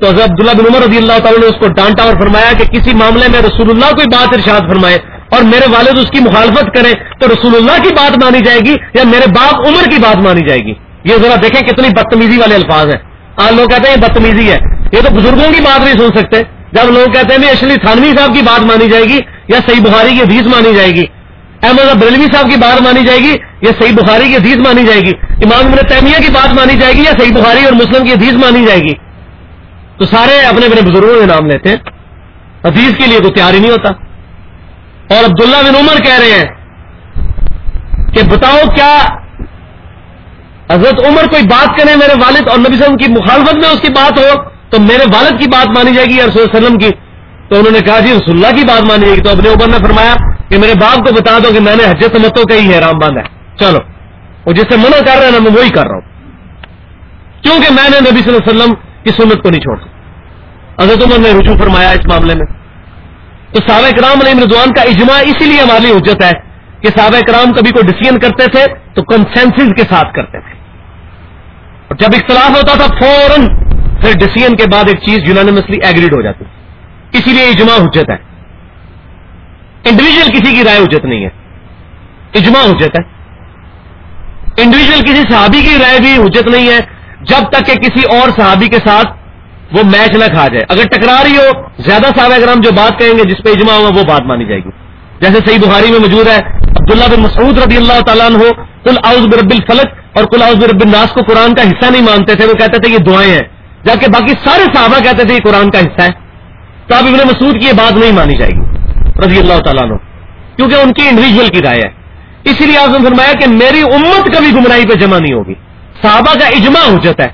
تو حضرت عبداللہ بن عمر رضی اللہ تعالیٰ نے اس کو ڈانٹا اور فرمایا کہ کسی معاملے میں رسول اللہ کوئی بات ارشاد فرمائے اور میرے والد اس کی مخالفت کریں تو رسول اللہ کی بات مانی جائے گی یا میرے باپ عمر کی بات مانی جائے گی۔ یہ ذرا دیکھیں کتنی بدتمیزی والے الفاظ ہیں۔ آج لوگ کہتے ہیں یہ بدتمیزی ہے۔ یہ تو بزرگوں کی بات نہیں سن سکتے۔ جب لوگ کہتے ہیں اشلی تھانوی صاحب کی بات مانی جائے گی یا صحیح بخاری کی حدیث مانی جائے گی۔ احمد بریلوی صاحب کی بات مانی جائے گی یا صحیح بخاری کی حدیث مانی جائے گی۔ امام ابن تیمیہ کی بات مانی جائے گی یا صحیح بخاری اور مسلم کی حدیث مانی جائے گی۔ تو سارے اپنے اپنے بزرگوں کے نام لیتے ہیں۔ حدیث کے لیے تو تیار ہی نہیں ہوتا۔ اور عبداللہ بن عمر کہہ رہے ہیں کہ بتاؤ کیا حضرت عمر کوئی بات کرے میرے والد اور نبی صلی اللہ علیہ وسلم کی مخالفت میں اس کی بات ہو؟ تو میرے والد کی بات مانی جائے گی رسول اللہ علیہ وسلم کی، تو انہوں نے کہا جی رسول اللہ کی بات مانی جائے گی۔ تو اپنے عمر نے فرمایا کہ میرے باپ کو بتا دو کہ میں نے حجت متوں کا ہی حیرام باندھا ہے۔ چلو وہ جس سے منع کر رہے ہیں نا میں وہی کر رہا ہوں۔ کیونکہ میں نے نبی صلی اللہ علیہ وسلم کی سنت کو نہیں چھوڑ حضرت عمر نے رجوع فرمایا اس معاملے میں۔ تو صحابہ کرام علیہ مردوان کا اجماع اسی لیے ہماری حجت ہے کہ صحابہ کرام کبھی کوئی ڈسیزن کرتے تھے تو کنسینس کے ساتھ کرتے تھے۔ اور جب اختلاف ہوتا تھا فوراً پھر ڈسیزن کے بعد ایک چیز یونانیمسلی ایگریڈ ہو جاتی۔ اسی لیے اجماع حجت ہے۔ انڈیویجل کسی کی رائے حجت نہیں ہے۔ اجماع حجت ہے۔ انڈیویجل کسی صحابی کی رائے بھی حجت نہیں ہے۔ جب تک کہ کسی اور صحابی کے ساتھ وہ میچ نہ کھا جائے۔ اگر ٹکرا رہی ہو، زیادہ صحابہ اگر جو بات کہیں گے، جس پہ اجماع ہوگا وہ بات مانی جائے گی۔ جیسے صحیح بخاری میں موجود ہے، عبداللہ بن مسعود رضی اللہ تعالیٰ ہو کل آؤز برب الفلک اور کل آؤز برب الناس کو قرآن کا حصہ نہیں مانتے تھے، وہ کہتے تھے یہ دعائیں ہیں۔ جبکہ باقی سارے صحابہ کہتے تھے یہ قرآن کا حصہ ہے۔ تو اب ابن مسعود کی یہ بات نہیں مانی جائے گی، رضی اللہ تعالیٰ عنہ، کیونکہ ان کی انڈیویجل کی رائے ہے۔ اسی لیے آپ نے فرمایا کہ میری امت کبھی گمراہی پہ جمع نہیں ہوگی۔ صحابہ کا اجماع ہو جاتا ہے۔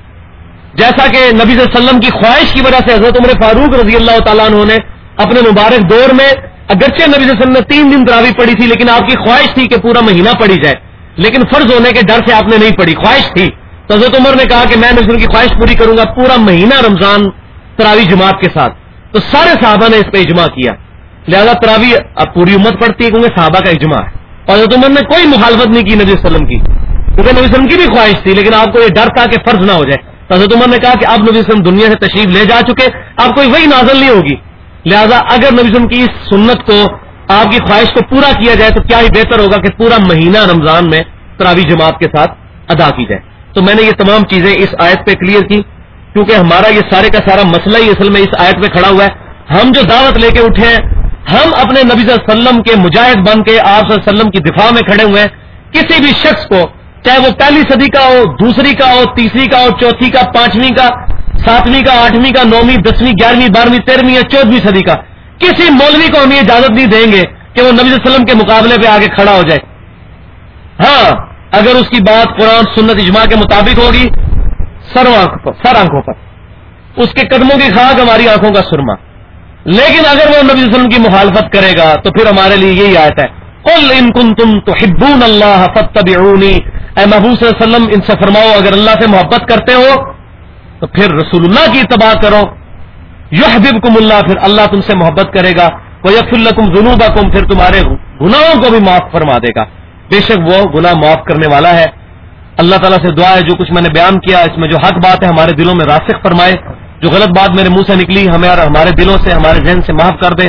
جیسا کہ نبی صلی اللہ علیہ وسلم کی خواہش کی وجہ سے حضرت عمر فاروق رضی اللہ تعالیٰ عنہ نے اپنے مبارک دور میں اگرچہ نبی صلی اللہ علیہ وسلم نے تین دن تراوی پڑی تھی، لیکن آپ کی خواہش تھی کہ پورا مہینہ پڑی جائے، لیکن فرض ہونے کے ڈر سے آپ نے نہیں پڑھی، خواہش تھی۔ تو حضرت عمر نے کہا کہ میں نبی کی خواہش پوری کروں گا پورا مہینہ رمضان تراوی جماعت کے ساتھ۔ تو سارے صحابہ نے اس پہ اجماع کیا۔ لہذا تراوی اب پوری امت پڑتی ہے کیونکہ صحابہ کا اجماع ہے۔ اور حضرت عمر نے کوئی مخالفت نہیں کی نبی وسلم کی۔ کیونکہ نبی وسلم کی بھی خواہش تھی، لیکن آپ کو یہ ڈر تھا کہ فرض نہ ہو جائے۔ حضرت عمر نے کہا کہ اب نبی وسلم دنیا سے تشریف لے جا چکے، اب کوئی وہی نازل نہیں ہوگی۔ لہذا اگر نبی وسلم کی اس سنت کو، آپ کی خواہش کو پورا کیا جائے تو کیا ہی بہتر ہوگا کہ پورا مہینہ رمضان میں تراوی جماعت کے ساتھ ادا کی جائے۔ تو میں نے یہ تمام چیزیں اس آیت پہ کلیئر کی، کیونکہ ہمارا یہ سارے کا سارا مسئلہ ہی اصل میں اس آیت پہ کھڑا ہوا ہے۔ ہم جو دعوت لے کے اٹھے ہیں، ہم اپنے نبی صلی اللہ علیہ وسلم کے مجاہد بن کے آپ صلی اللہ علیہ وسلم کی دفاع میں کھڑے ہوئے ہیں۔ کسی بھی شخص کو، چاہے وہ پہلی صدی کا ہو، دوسری کا ہو، تیسری کا ہو، چوتھی کا، پانچویں کا، ساتویں کا، آٹھویں کا، نویں، دسویں، گیارہویں، بارہویں، تیرہویں یا چودہویں صدی کا، کسی مولوی کو ہم یہ اجازت نہیں دیں گے کہ وہ نبی صلی اللہ علیہ وسلم کے مقابلے پہ آگے کھڑا ہو جائے۔ ہاں اگر اس کی بات قرآن سنت اجماع کے مطابق ہوگی، سر آنکھوں پر، سر آنکھوں پر۔ اس کے قدموں کی خاک ہماری آنکھوں کا سرما۔ لیکن اگر وہ نبی وسلم کی مخالفت کرے گا، تو پھر ہمارے لیے یہی آیت ہے۔ کل ان کن تم تو ہبون اللہ فتبعونی اے محبوب صلی اللہ علیہ وسلم، ان سے فرماؤ، اگر اللہ سے محبت کرتے ہو، تو پھر رسول اللہ کی اتباع کرو۔ یو حبیب اللہ پھر اللہ تم سے محبت کرے گا۔ وہ یف القم جنوب پھر تمہارے گناہوں کو بھی معاف فرما دے گا۔ بے شک وہ گناہ معاف کرنے والا ہے۔ اللہ تعالیٰ سے دعا ہے، جو کچھ میں نے بیان کیا، اس میں جو حق بات ہے ہمارے دلوں میں راسخ فرمائے۔ جو غلط بات میرے منہ سے نکلی، ہمیں ہمارے دلوں سے، ہمارے ذہن سے معاف کر دے۔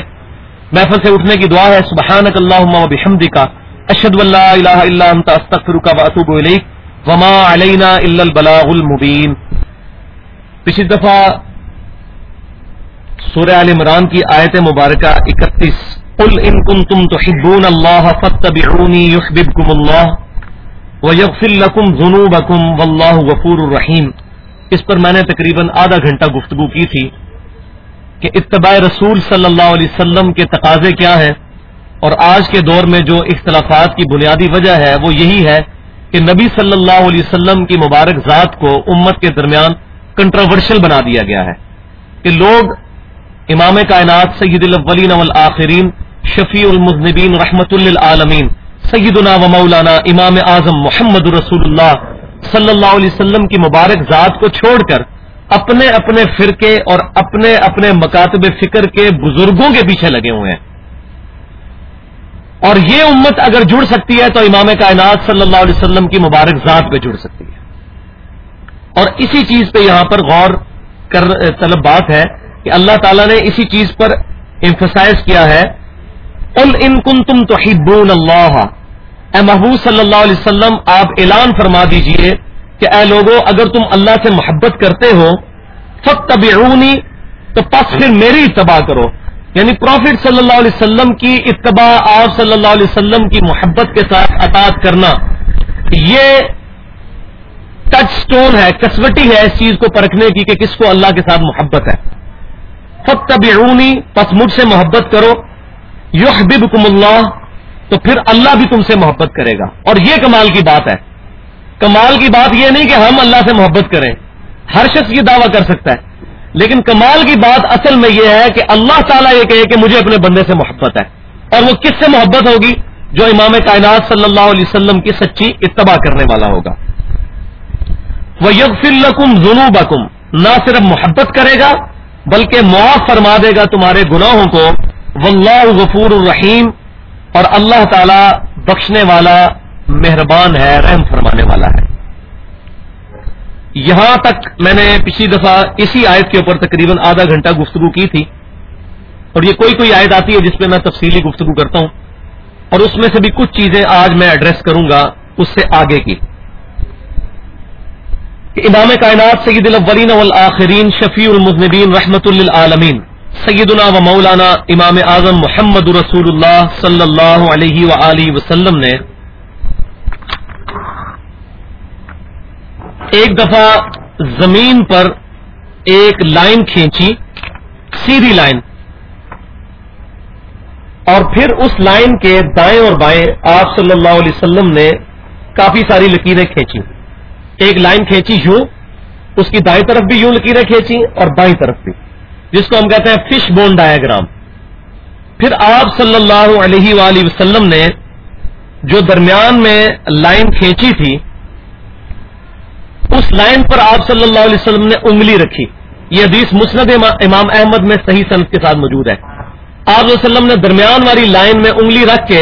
محفل سے اٹھنے کی دعا ہے، سبحانک اللہ بحمدی کا اشد اللہ الہ الا انت، استغفرک و اتوب الیک۔ وما علینا الا البلاغ المبین۔ پچھلی دفعہ سورہ آل عمران کی آیت مبارکہ اکتیس قل ان کنتم تحبون اللہ فاتبعونی یحببکم اللہ ویغفر لکم ذنوبکم واللہ غفور الرحیم اس پر میں نے تقریباً آدھا گھنٹہ گفتگو کی تھی کہ اتباع رسول صلی اللہ علیہ وسلم کے تقاضے کیا ہیں اور آج کے دور میں جو اختلافات کی بنیادی وجہ ہے وہ یہی ہے کہ نبی صلی اللہ علیہ وسلم کی مبارک ذات کو امت کے درمیان کنٹروورشل بنا دیا گیا ہے کہ لوگ امام کائنات سید الاولین والآخرین شفیع المذنبین رحمت للعالمین، سیدنا و مولانا امام اعظم محمد رسول اللہ صلی اللہ علیہ وسلم کی مبارک ذات کو چھوڑ کر اپنے اپنے فرقے اور اپنے اپنے مکاتب فکر کے بزرگوں کے پیچھے لگے ہوئے ہیں۔ اور یہ امت اگر جڑ سکتی ہے تو امام کائنات صلی اللہ علیہ وسلم کی مبارک ذات پہ جڑ سکتی ہے۔ اور اسی چیز پہ یہاں پر غور کر، طلب بات ہے کہ اللہ تعالیٰ نے اسی چیز پر امفسائز کیا ہے ان ان کن تم تو اللہ۔ اے محبوب صلی اللہ علیہ وسلم، آپ اعلان فرما دیجیے کہ اے لوگوں اگر تم اللہ سے محبت کرتے ہو فت تو پس پھر میری اتباع کرو۔ یعنی پروفٹ صلی اللہ علیہ وسلم کی اتباع، آپ صلی اللہ علیہ وسلم کی محبت کے ساتھ اطاعت کرنا، یہ ٹچ سٹون ہے، کسوٹی ہے اس چیز کو پرکھنے کی کہ کس کو اللہ کے ساتھ محبت ہے۔ فت پس مجھ سے محبت کرو۔ یحببکم اللہ، تو پھر اللہ بھی تم سے محبت کرے گا۔ اور یہ کمال کی بات ہے۔ کمال کی بات یہ نہیں کہ ہم اللہ سے محبت کریں۔ ہر شخص یہ دعویٰ کر سکتا ہے۔ لیکن کمال کی بات اصل میں یہ ہے کہ اللہ تعالیٰ یہ کہے کہ مجھے اپنے بندے سے محبت ہے۔ اور وہ کس سے محبت ہوگی؟ جو امام کائنات صلی اللہ علیہ وسلم کی سچی اتباع کرنے والا ہوگا۔ وہ یغفر القم نہ صرف محبت کرے گا، بلکہ معاف فرما دے گا تمہارے گناہوں کو۔ واللہ غفور الرحیم اور اللہ تعالی بخشنے والا مہربان ہے، رحم فرمانے والا ہے۔ یہاں تک میں نے پچھلی دفعہ اسی آیت کے اوپر تقریباً آدھا گھنٹہ گفتگو کی تھی اور یہ کوئی کوئی آیت آتی ہے جس پہ میں تفصیلی گفتگو کرتا ہوں اور اس میں سے بھی کچھ چیزیں آج میں ایڈریس کروں گا اس سے آگے کی۔ امام کائنات سید الاولین والآخرین شفیع المذنبین رحمت للعالمین۔ سیدنا و مولانا امام اعظم محمد رسول اللہ صلی اللہ علیہ وآلہ وسلم نے ایک دفعہ زمین پر ایک لائن کھینچی، سیدھی لائن، اور پھر اس لائن کے دائیں اور بائیں آپ صلی اللہ علیہ وسلم نے کافی ساری لکیریں کھینچی۔ ایک لائن کھینچی یوں، اس کی دائیں طرف بھی یوں لکیریں کھینچی اور بائیں طرف بھی۔ جس کو ہم کہتے ہیں فش بون ڈایاگرام پھر آپ صلی اللہ علیہ وآلہ وسلم نے جو درمیان میں لائن کھینچی تھی، اس لائن پر آپ صلی اللہ علیہ وسلم نے انگلی رکھی۔ یہ حدیث مسند امام احمد میں صحیح صنعت کے ساتھ موجود ہے۔ آپ وسلم نے درمیان والی لائن میں انگلی رکھ کے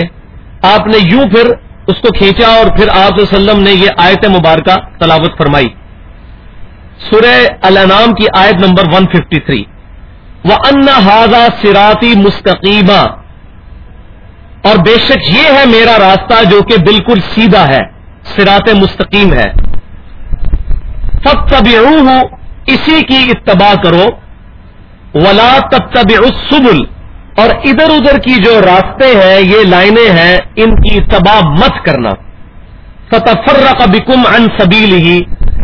آپ نے یوں پھر اس کو کھینچا اور پھر آپ وسلم نے یہ آیت مبارکہ تلاوت فرمائی۔ سورہ الانام کی آیت نمبر 153 وہ ان ہاضا سراتی مستقیمہ اور بے شک یہ ہے میرا راستہ جو کہ بالکل سیدھا ہے سرات مستقیم ہے۔ سب تب اسی کی اتباع کرو۔ ولا تب تب اور ادھر ادھر کی جو راستے ہیں، یہ لائنیں ہیں، ان کی تباہ مت کرنا۔ فتفرق بکم ان سبیل ہی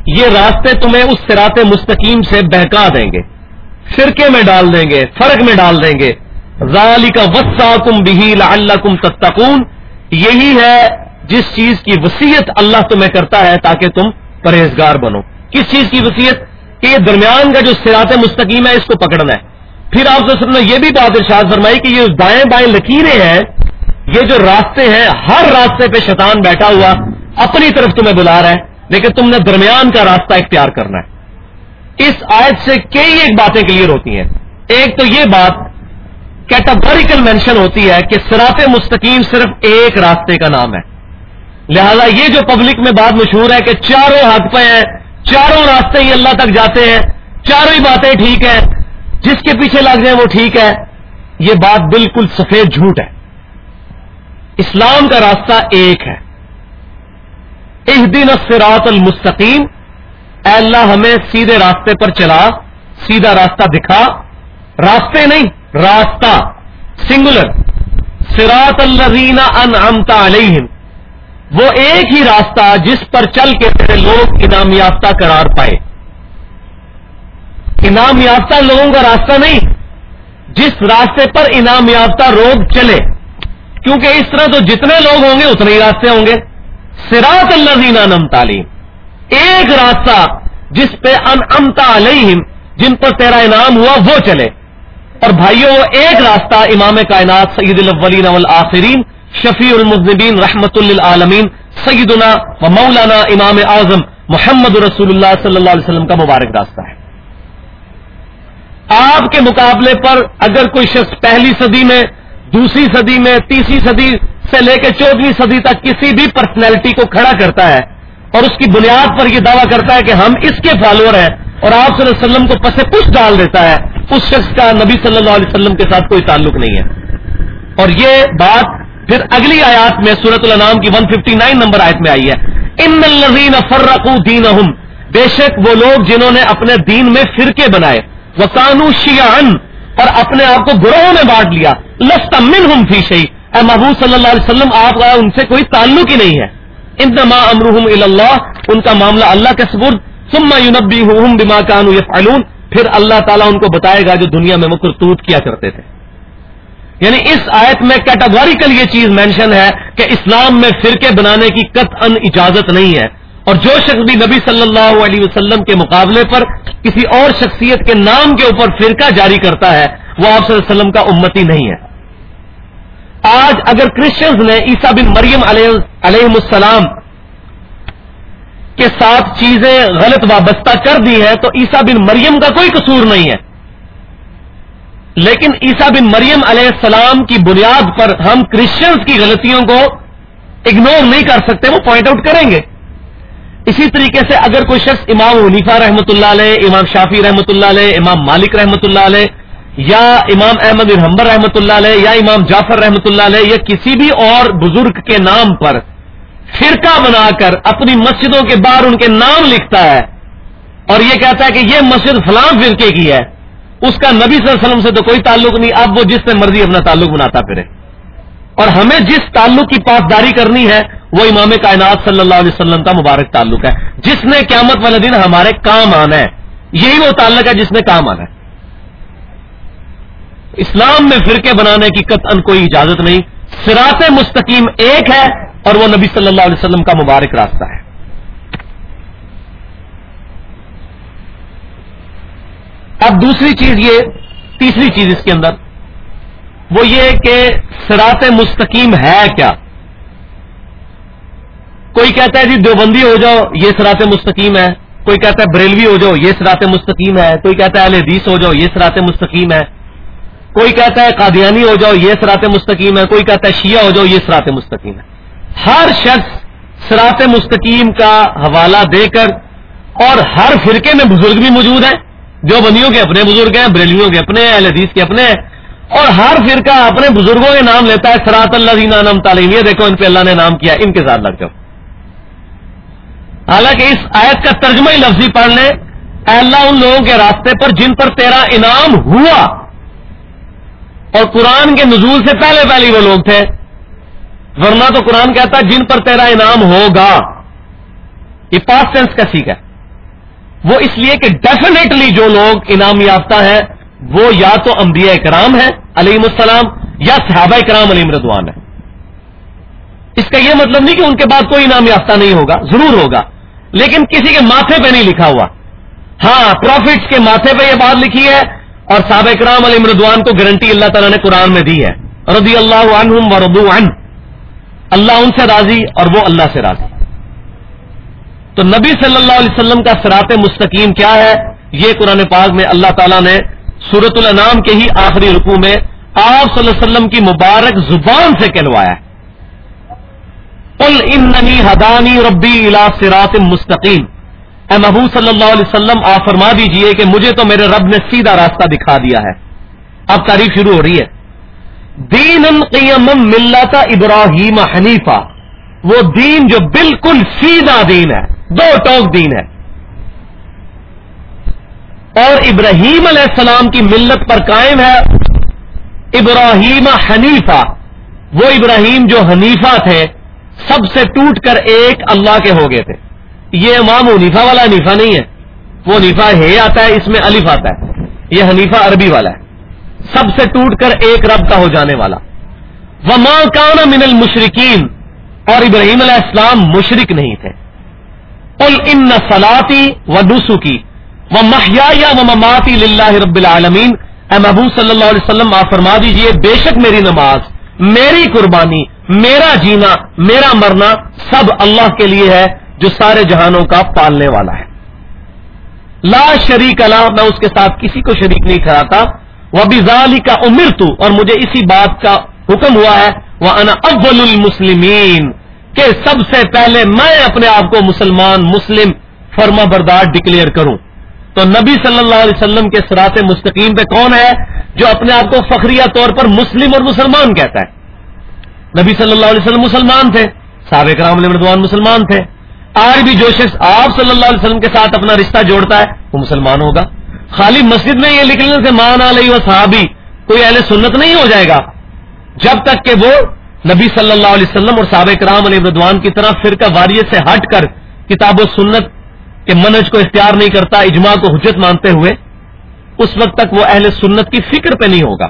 یہ راستے تمہیں اس سرات مستقیم سے بہکا دیں گے۔ فرقے میں ڈال دیں گے، فرق میں ڈال دیں گے۔ ذالی کا وسا کم بہیل اللہ کم تتقون۔ یہی ہے جس چیز کی وسیعت اللہ تمہیں کرتا ہے تاکہ تم پرہیزگار بنو۔ کس چیز کی وسیعت کہ یہ درمیان کا جو سرات مستقیم ہے، اس کو پکڑنا ہے۔ پھر آپ نے یہ بھی بات ارشاد فرمائی کہ یہ دائیں بائیں لکیریں ہیں، یہ جو راستے ہیں، ہر راستے پہ شیطان بیٹھا ہوا اپنی طرف تمہیں بلا رہا ہے، لیکن تم نے درمیان کا راستہ اختیار کرنا ہے۔ اس آیت سے کئی ایک باتیں کلیئر ہوتی ہیں۔ ایک تو یہ بات کیٹاگوریکل مینشن ہوتی ہے کہ سراط مستقیم صرف ایک راستے کا نام ہے۔ لہذا یہ جو پبلک میں بات مشہور ہے کہ چاروں ہاتھ پہ ہیں، چاروں راستے ہی اللہ تک جاتے ہیں، چاروں ہی باتیں ٹھیک ہیں، جس کے پیچھے لگ جائیں وہ ٹھیک ہے۔ یہ بات بالکل سفید جھوٹ ہے۔ اسلام کا راستہ ایک ہے۔ اس دن سراط المستقیم۔ اے اللہ ہمیں سیدھے راستے پر چلا، سیدھا راستہ دکھا۔ راستے نہیں، راستہ۔ سنگولر سراط الزین ان امتا علیہم۔ وہ ایک ہی راستہ جس پر چل کے میرے لوگ انعام یافتہ قرار پائے۔ انعام یافتہ لوگوں کا راستہ نہیں، جس راستے پر انعام یافتہ لوگ چلے۔ کیونکہ اس طرح تو جتنے لوگ ہوں گے، اتنے ہی راستے ہوں گے۔ سراط اللہ زینا نم تعلیم ایک راستہ جس پہ ان امتا علیہم، جن پر تیرا انعام ہوا، وہ چلے۔ اور بھائیوں وہ ایک راستہ امام کائنات سید الاولین والآخرین، شفیع المذنبین رحمت للعالمین، سیدنا و مولانا امام اعظم محمد رسول اللہ صلی اللہ علیہ وسلم کا مبارک راستہ ہے۔ آپ کے مقابلے پر اگر کوئی شخص پہلی صدی میں، دوسری صدی میں، تیسری صدی سے لے کے چودہویں صدی تک کسی بھی پرسنالٹی کو کھڑا کرتا ہے اور اس کی بنیاد پر یہ دعویٰ کرتا ہے کہ ہم اس کے فالوور ہیں اور آپ صلی اللہ علیہ وسلم کو پسے پش ڈال دیتا ہے، اس شخص کا نبی صلی اللہ علیہ وسلم کے ساتھ کوئی تعلق نہیں ہے۔ اور یہ بات پھر اگلی آیات میں سورت الانام کی 159 نمبر آیت میں آئی ہے۔ ان الزین فرقو دین بے شک وہ لوگ جنہوں نے اپنے دین میں فرقے بنائے۔ وہ کانو شیان اور اپنے آپ کو گروہوں میں بانٹ لیا۔ لست من ہم فی شہی اے محبوب صلی اللہ علیہ وسلم، آپ کا ان سے کوئی تعلق ہی نہیں ہے۔ انما امرحم اللہ، ان کا معاملہ اللہ کے سبرد ثم یونبی ہوں بما کانو یفعلون، پھر اللہ تعالیٰ ان کو بتائے گا جو دنیا میں وہ کرتوت کیا کرتے تھے۔ یعنی اس آیت میں کیٹاگوریکل یہ چیز مینشن ہے کہ اسلام میں فرقے بنانے کی قط ان اجازت نہیں ہے۔ اور جو شخص بھی نبی صلی اللہ علیہ وسلم کے مقابلے پر کسی اور شخصیت کے نام کے اوپر فرقہ جاری کرتا ہے، وہ آپ صلی اللہ علیہ وسلم کا امتی نہیں ہے۔ آج اگر کرسچنز نے عیسا بن مریم علیہ السلام کے ساتھ چیزیں غلط وابستہ کر دی ہیں تو عیسا بن مریم کا کوئی قصور نہیں ہے۔ لیکن عیسا بن مریم علیہ السلام کی بنیاد پر ہم کرسچنز کی غلطیوں کو اگنور نہیں کر سکتے، وہ پوائنٹ آؤٹ کریں گے۔ اسی طریقے سے اگر کوئی شخص امام حنیفہ رحمۃ اللہ علیہ، امام شافی رحمۃ اللہ علیہ، امام مالک رحمۃ اللہ علیہ یا امام احمد الحمبر رحمۃ اللہ علیہ، یا امام جعفر رحمۃ اللہ علیہ، یا کسی بھی اور بزرگ کے نام پر فرقہ بنا کر اپنی مسجدوں کے باہر ان کے نام لکھتا ہے اور یہ کہتا ہے کہ یہ مسجد فلاں فرقے کی ہے، اس کا نبی صلی اللہ علیہ وسلم سے تو کوئی تعلق نہیں، اب وہ جس سے مرضی اپنا تعلق بناتا پھرے۔ اور ہمیں جس تعلق کی پاسداری کرنی ہے، وہ امام کائنات صلی اللہ علیہ وسلم کا مبارک تعلق ہے۔ جس نے قیامت والے دن ہمارے کام آنا ہے یہی وہ تعلق ہے جس نے کام آنا ہے اسلام میں فرقے بنانے کی قطن کوئی اجازت نہیں۔ سراط مستقیم ایک ہے اور وہ نبی صلی اللہ علیہ وسلم کا مبارک راستہ ہے۔ اب دوسری چیز یہ، تیسری چیز اس کے اندر، وہ یہ کہ سراط مستقیم ہے کیا؟ کوئی کہتا ہے جی دیوبندی ہو جاؤ، یہ سراط مستقیم ہے۔ کوئی کہتا ہے بریلوی ہو جاؤ، یہ سراط مستقیم ہے۔ کوئی کہتا ہے اہل حدیث ہو جاؤ، یہ سراط مستقیم ہے۔ کوئی کہتا ہے قادیانی ہو جاؤ، یہ سرات مستقیم ہے، کوئی کہتا ہے شیعہ ہو جاؤ، یہ سرات مستقیم ہے۔ ہر شخص سرات مستقیم کا حوالہ دے کر اور ہر فرقے میں بزرگ بھی موجود ہیں۔ جو بندیوں کے اپنے بزرگ ہیں، بریلیوں کے اپنے اہل حدیث کے اپنے ہیں۔ اور ہر فرقہ اپنے بزرگوں کے نام لیتا ہے سراط اللہ دینا نام تعلیم یہ دیکھو، ان پہ اللہ نے نام کیا، ان کے ساتھ لگ جاؤ۔ حالانکہ اس آیت کا ترجمہ ہی لفظی پڑھ لیں اللہ، ان لوگوں کے راستے پر جن پر تیرا انعام ہوا اور قرآن کے نزول سے پہلے پہلے وہ لوگ تھے۔ ورنہ تو قرآن کہتا ہے جن پر تیرا انعام ہوگا۔ یہ پاس سینس کا سیکھ ہے۔ وہ اس لیے کہ ڈیفینیٹلی جو لوگ انعام یافتہ ہیں، وہ یا تو انبیاء کرام ہیں علیم السلام، یا صحابہ کرام علیم ردوان ہے اس کا یہ مطلب نہیں کہ ان کے بعد کوئی انعام یافتہ نہیں ہوگا، ضرور ہوگا۔ لیکن کسی کے ماتھے پہ نہیں لکھا ہوا۔ ہاں پروفٹس کے ماتھے پہ یہ بات لکھی ہے اور صحابہ کرام علی مردوان کو گارنٹی اللہ تعالیٰ نے قرآن میں دی ہے۔ رضی اللہ عنہم و رضو عن۔ اللہ ان سے راضی اور وہ اللہ سے راضی۔ تو نبی صلی اللہ علیہ وسلم کا سرات مستقیم کیا ہے؟ یہ قرآن پاک میں اللہ تعالیٰ نے سورت الانام کے ہی آخری رکوع میں آپ صلی اللہ علیہ وسلم کی مبارک زبان سے کہلوایا قل اننی ہدانی ربی الا سرات مستقیم۔ اے محبوب صلی اللہ علیہ وسلم، آپ فرما دیجیے کہ مجھے تو میرے رب نے سیدھا راستہ دکھا دیا ہے۔ اب تعریف شروع ہو رہی ہے۔ دین قیم ملتا ابراہیم حنیفہ۔ وہ دین جو بالکل سیدھا دین ہے، دو ٹوک دین ہے۔ اور ابراہیم علیہ السلام کی ملت پر قائم ہے۔ ابراہیم حنیفہ۔ وہ ابراہیم جو حنیفہ تھے، سب سے ٹوٹ کر ایک اللہ کے ہو گئے تھے۔ یہ امام حنیفہ والا حنیفہ نہیں ہے۔ وہ حنیفہ ہے آتا ہے، اس میں الف آتا ہے۔ یہ حنیفہ عربی والا ہے۔ سب سے ٹوٹ کر ایک رب کا ہو جانے والا۔ وہ ماں کانا من المشرقین اور ابراہیم علیہ السلام مشرق نہیں تھے۔ ال ان سلاتی و ڈوسو کی محیا یا و مماتی لاہ رب العالمین اے محبوب صلی اللہ علیہ وسلم، آپ فرما دیجیے، بے شک میری نماز، میری قربانی، میرا جینا، میرا مرنا سب اللہ کے لیے ہے۔ جو سارے جہانوں کا پالنے والا ہے۔ لا شریک اللہ میں اس کے ساتھ کسی کو شریک نہیں کراتا وہ ابھی ظالی کا امر تو اور مجھے اسی بات کا حکم ہوا ہے۔ وہ انا اول المسلمین کہ سب سے پہلے میں اپنے آپ کو مسلمان، مسلم، فرما بردار ڈکلیئر کروں۔ تو نبی صلی اللہ علیہ وسلم کے سرات مستقیم پہ کون ہے؟ جو اپنے آپ کو فخریہ طور پر مسلم اور مسلمان کہتا ہے۔ نبی صلی اللہ علیہ وسلم مسلمان تھے سابق رام علیہ مردوان مسلمان تھے۔ آج بھی جو شخص آپ صلی اللہ علیہ وسلم کے ساتھ اپنا رشتہ جوڑتا ہے، وہ مسلمان ہوگا۔ خالی مسجد میں یہ لکھنے سے مان علیہ و صحابی، کوئی اہل سنت نہیں ہو جائے گا۔ جب تک کہ وہ نبی صلی اللہ علیہ وسلم اور صحابہ کرام علیہ ردوان کی طرح فرقہ واریت سے ہٹ کر کتاب و سنت کے منج کو اختیار نہیں کرتا، اجماع کو حجت مانتے ہوئے، اس وقت تک وہ اہل سنت کی فکر پہ نہیں ہوگا۔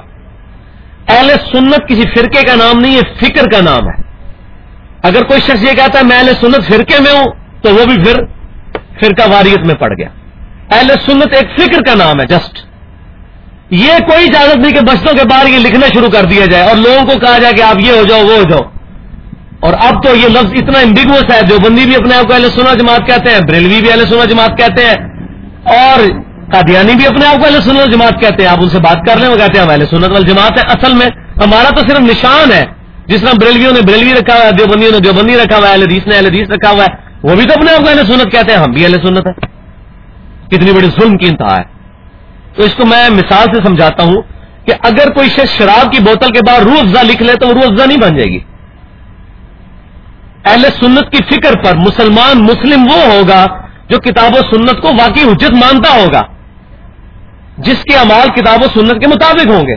اہل سنت کسی فرقے کا نام نہیں ہے فکر کا نام ہے۔ اگر کوئی شخص یہ کہتا ہے میں اہل سنت فرقے میں ہوں، تو وہ بھی پھر فرقہ واریت میں پڑ گیا۔ اہل سنت ایک فکر کا نام ہے جسٹ یہ کوئی اجازت نہیں کہ بچوں کے بعد یہ لکھنا شروع کر دیا جائے اور لوگوں کو کہا جائے کہ آپ یہ ہو جاؤ، وہ ہو جاؤ۔ اور اب تو یہ لفظ اتنا امبیگوس ہے جو بندی بھی اپنے آپ کو اہل سنا جماعت کہتے ہیں، بریلوی بھی اہل سنا جماعت کہتے ہیں، اور قادیانی بھی اپنے آپ کو اہل سنت جماعت کہتے ہیں۔ آپ ان سے بات کر لیں، وہ کہتے ہیں ہم اہل سنت وال جماعت ہے اصل میں ہمارا تو صرف نشان ہے۔ جس طرح بریلویوں نے بریلوی رکھا ہوا ہے، دیوبندیوں نے دیوبندی رکھا ہوا ہے، اہل حدیث نے اہل حدیث رکھا ہوا ہے۔ وہ بھی تو اپنے آپ کو اہل سنت کہتے ہیں، ہم بھی اہل سنت ہے کتنی بڑی ظلم کی انتہا ہے۔ تو اس کو میں مثال سے سمجھاتا ہوں کہ اگر کوئی شخص شراب کی بوتل کے بعد روح افزا لکھ لے تو وہ روح افزا نہیں بن جائے گی۔ اہل سنت کی فکر پر مسلمان مسلم وہ ہوگا جو کتاب و سنت کو واقعی اجت مانتا ہوگا، جس کے امال کتاب و سنت کے مطابق ہوں گے۔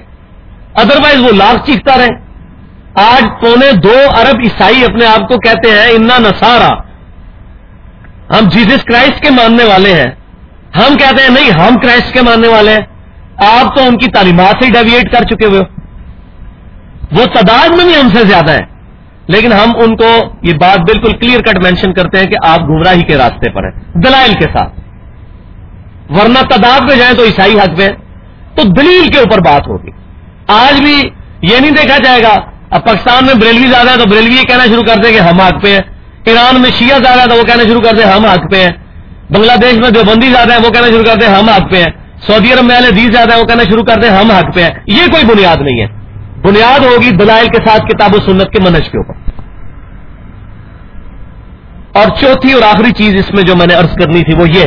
ادروائز وہ لاکھ چیختا رہے۔ آج پونے دو ارب عیسائی اپنے آپ کو کہتے ہیں، انا نسارا ہم جیزس کرائسٹ کے ماننے والے ہیں۔ ہم کہتے ہیں، نہیں، ہم کرائسٹ کے ماننے والے ہیں۔ آپ تو ان کی تعلیمات سے ڈیویٹ کر چکے ہوئے ہو۔ وہ تعداد میں بھی ہم سے زیادہ ہیں۔ لیکن ہم ان کو یہ بات بالکل کلیئر کٹ مینشن کرتے ہیں کہ آپ گمراہی کے راستے پر ہیں، دلائل کے ساتھ۔ ورنہ تعداد میں جائیں تو عیسائی حق پہ تو دلیل کے اوپر بات ہوگی۔ آج بھی یہ نہیں دیکھا جائے گا اب پاکستان میں بریلوی زیادہ ہے تو بریلوی یہ کہنا شروع کر دیں کہ ہم حق پہ ہیں۔ ایران میں شیعہ زیادہ ہے تو وہ کہنا شروع کر دیں ہم حق پہ ہیں۔ بنگلہ دیش میں جو بندی زیادہ ہے وہ کہنا شروع کر دیں ہم حق پہ ہیں۔ سعودی عرب میں اہل حدیث زیادہ ہے وہ کہنا شروع کر دیں ہم حق پہ ہیں۔ یہ کوئی بنیاد نہیں ہے۔ بنیاد ہوگی دلائل کے ساتھ کتاب و سنت کے منج کے اوپر۔ اور چوتھی اور آخری چیز اس میں جو میں نے ارض کرنی تھی وہ یہ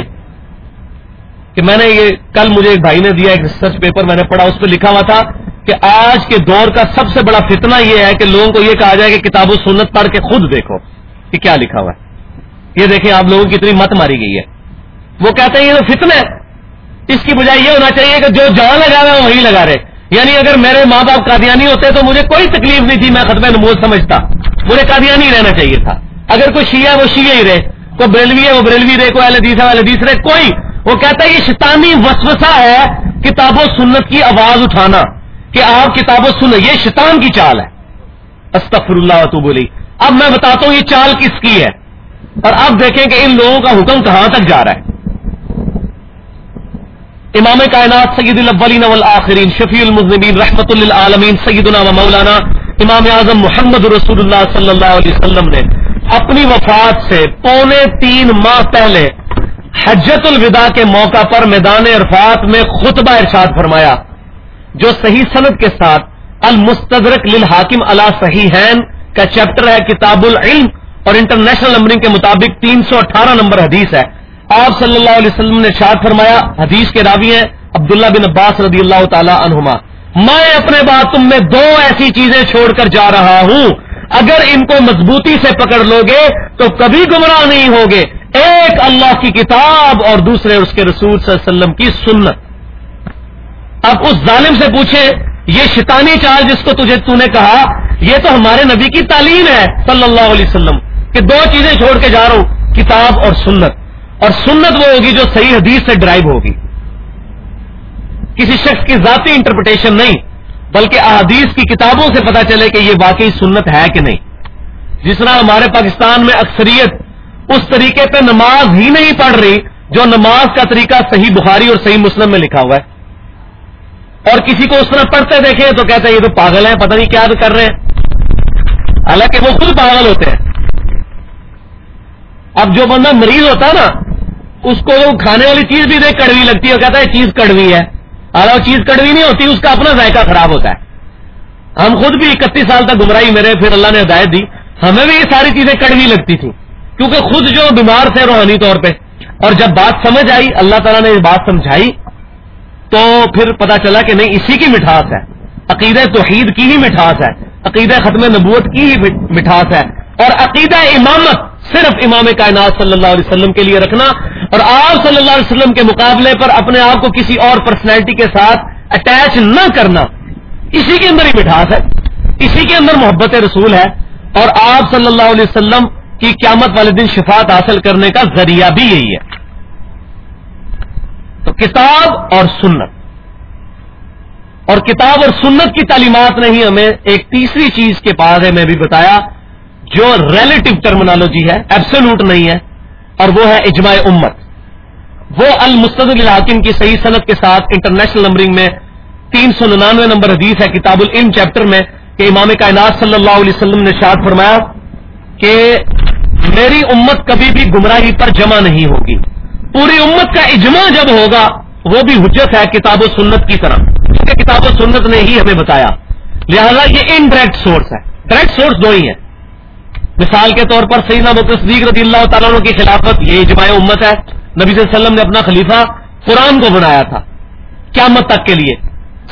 کہ میں نے یہ کل مجھے ایک بھائی نے دیا ایک ریسرچ پیپر میں نے پڑھا، اس پہ لکھا ہوا تھا کہ آج کے دور کا سب سے بڑا فتنہ یہ ہے کہ لوگوں کو یہ کہا جائے کہ کتاب و سنت پڑھ کے خود دیکھو کہ کیا لکھا ہوا ہے۔ یہ دیکھیں آپ لوگوں کی اتنی مت ماری گئی ہے۔ وہ کہتے ہیں یہ تو فتنہ ہے۔ اس کی بجائے یہ ہونا چاہیے کہ جو جہاں لگا رہے ہیں وہی لگا رہے۔ یعنی اگر میرے ماں باپ قادیانی ہوتے تو مجھے کوئی تکلیف نہیں تھی، میں ختم نموز سمجھتا۔ مجھے قادیانی رہنا چاہیے تھا۔ اگر کوئی شیعہ ہے وہ شیعہ ہی رہے، کوئی بریلوی ہے وہ بریلوی رہے، کوئی اہل ہے اہل رہے، کوئی۔ وہ کہتا ہے یہ شیطانی وسوسہ ہے کتاب و سنت کی آواز اٹھانا۔ کہ آپ کتاب و یہ شیطان کی چال ہے۔ استفر اللہ تو بولی اب میں بتاتا ہوں یہ چال کس کی ہے۔ اور اب دیکھیں کہ ان لوگوں کا حکم کہاں تک جا رہا ہے۔ امام کائنات سید الاولین والآخرین، شفیع المذنبین، رحمت للعالمین، سیدنا و مولانا امام اعظم محمد رسول اللہ صلی اللہ علیہ وسلم نے اپنی وفات سے پونے تین ماہ پہلے حجت الوداع کے موقع پر میدان عرفات میں خطبہ ارشاد فرمایا۔ جو صحیح صنعت کے ساتھ المستدرک للحاکم اللہ صحیح کا چیپٹر ہے، کتاب العلم، اور انٹرنیشنل نمبرنگ کے مطابق تین سو اٹھارہ نمبر حدیث ہے۔ آپ صلی اللہ علیہ وسلم نے ارشاد فرمایا، حدیث کے راوی ہیں عبداللہ بن عباس رضی اللہ تعالی عنہما۔ میں اپنے بات تم میں دو ایسی چیزیں چھوڑ کر جا رہا ہوں۔ اگر ان کو مضبوطی سے پکڑ لو گے تو کبھی گمراہ نہیں ہوگے۔ ایک اللہ کی کتاب اور دوسرے اس کے رسول صلی اللہ علیہ وسلم کی سنت۔ اب اس ظالم سے پوچھے، یہ شیطانی چال جس کو تجھے تو نے کہا، یہ تو ہمارے نبی کی تعلیم ہے، صلی اللہ علیہ وسلم، کہ دو چیزیں چھوڑ کے جا رہا ہوں، کتاب اور سنت۔ اور سنت وہ ہوگی جو صحیح حدیث سے ڈرائیو ہوگی۔ کسی شخص کی ذاتی انٹرپریٹیشن نہیں، بلکہ احادیث کی کتابوں سے پتا چلے کہ یہ واقعی سنت ہے کہ نہیں۔ جس طرح ہمارے پاکستان میں اکثریت اس طریقے پہ نماز ہی نہیں پڑھ رہی، جو نماز کا طریقہ صحیح بخاری اور صحیح مسلم میں لکھا ہوا ہے۔ اور کسی کو اس طرح پڑھتے دیکھیں تو کہتے ہیں، یہ تو پاگل ہیں، پتہ نہیں کیا کر رہے ہیں۔ حالانکہ وہ خود پاگل ہوتے ہیں۔ اب جو بندہ مریض ہوتا ہے نا، اس کو کھانے والی چیز بھی دیکھ کڑوی لگتی ہے وہ کہتا ہے چیز کڑوی ہے۔ وہ چیز کڑوی نہیں ہوتی، اس کا اپنا ذائقہ خراب ہوتا ہے۔ ہم خود بھی اکتیس سال تک گمراہی میرے پھر اللہ نے ہدایت دی۔ ہمیں بھی یہ ساری چیزیں کڑوی لگتی تھی کیونکہ خود جو بیمار تھے روحانی طور پہ۔ اور جب بات سمجھ آئی، اللہ تعالیٰ نے یہ بات سمجھائی۔ تو پھر پتا چلا کہ نہیں، اسی کی مٹھاس ہے۔ عقیدہ توحید کی ہی مٹھاس ہے۔ عقیدہ ختم نبوت کی ہی مٹھاس ہے۔ اور عقیدہ امامت صرف امام کائنات صلی اللہ علیہ وسلم کے لیے رکھنا اور آپ صلی اللہ علیہ وسلم کے مقابلے پر اپنے آپ کو کسی اور پرسنالٹی کے ساتھ اٹیچ نہ کرنا۔ اسی کے اندر ہی مٹھاس ہے۔ اسی کے اندر محبت رسول ہے۔ اور آپ صلی اللہ علیہ وسلم کی قیامت والے دن شفات حاصل کرنے کا ذریعہ بھی یہی ہے۔ کتاب اور سنت۔ اور کتاب اور سنت کی تعلیمات نے ہی ہمیں ایک تیسری چیز کے پاس ہے، میں بھی بتایا، جو ریلیٹو ٹرمنالوجی ہے ایبسولوٹ نہیں ہے، اور وہ ہے اجماع امت۔ وہ المستد الحاکم کی صحیح صنعت کے ساتھ انٹرنیشنل نمبرنگ میں تین سو ننانوے نمبر حدیث ہے، کتاب العلم چیپٹر میں، کہ امام کائنات صلی اللہ علیہ وسلم نے شاد فرمایا کہ میری امت کبھی بھی گمراہی پر جمع نہیں ہوگی۔ پوری امت کا اجماع جب ہوگا، وہ بھی حجت ہے کتاب و سنت کی طرح کیونکہ کتاب و سنت نے ہی ہمیں بتایا۔ لہذا یہ ان ڈائریکٹ سورس ہے۔ ڈائریکٹ سورس دو ہی ہے مثال کے طور پر سیدنا صدیق رضی اللہ تعالیٰ عنہ کی خلافت، یہ اجماع امت ہے۔ نبی صلی اللہ علیہ وسلم نے اپنا خلیفہ قرآن کو بنایا تھا۔ قیامت تک کے لیے۔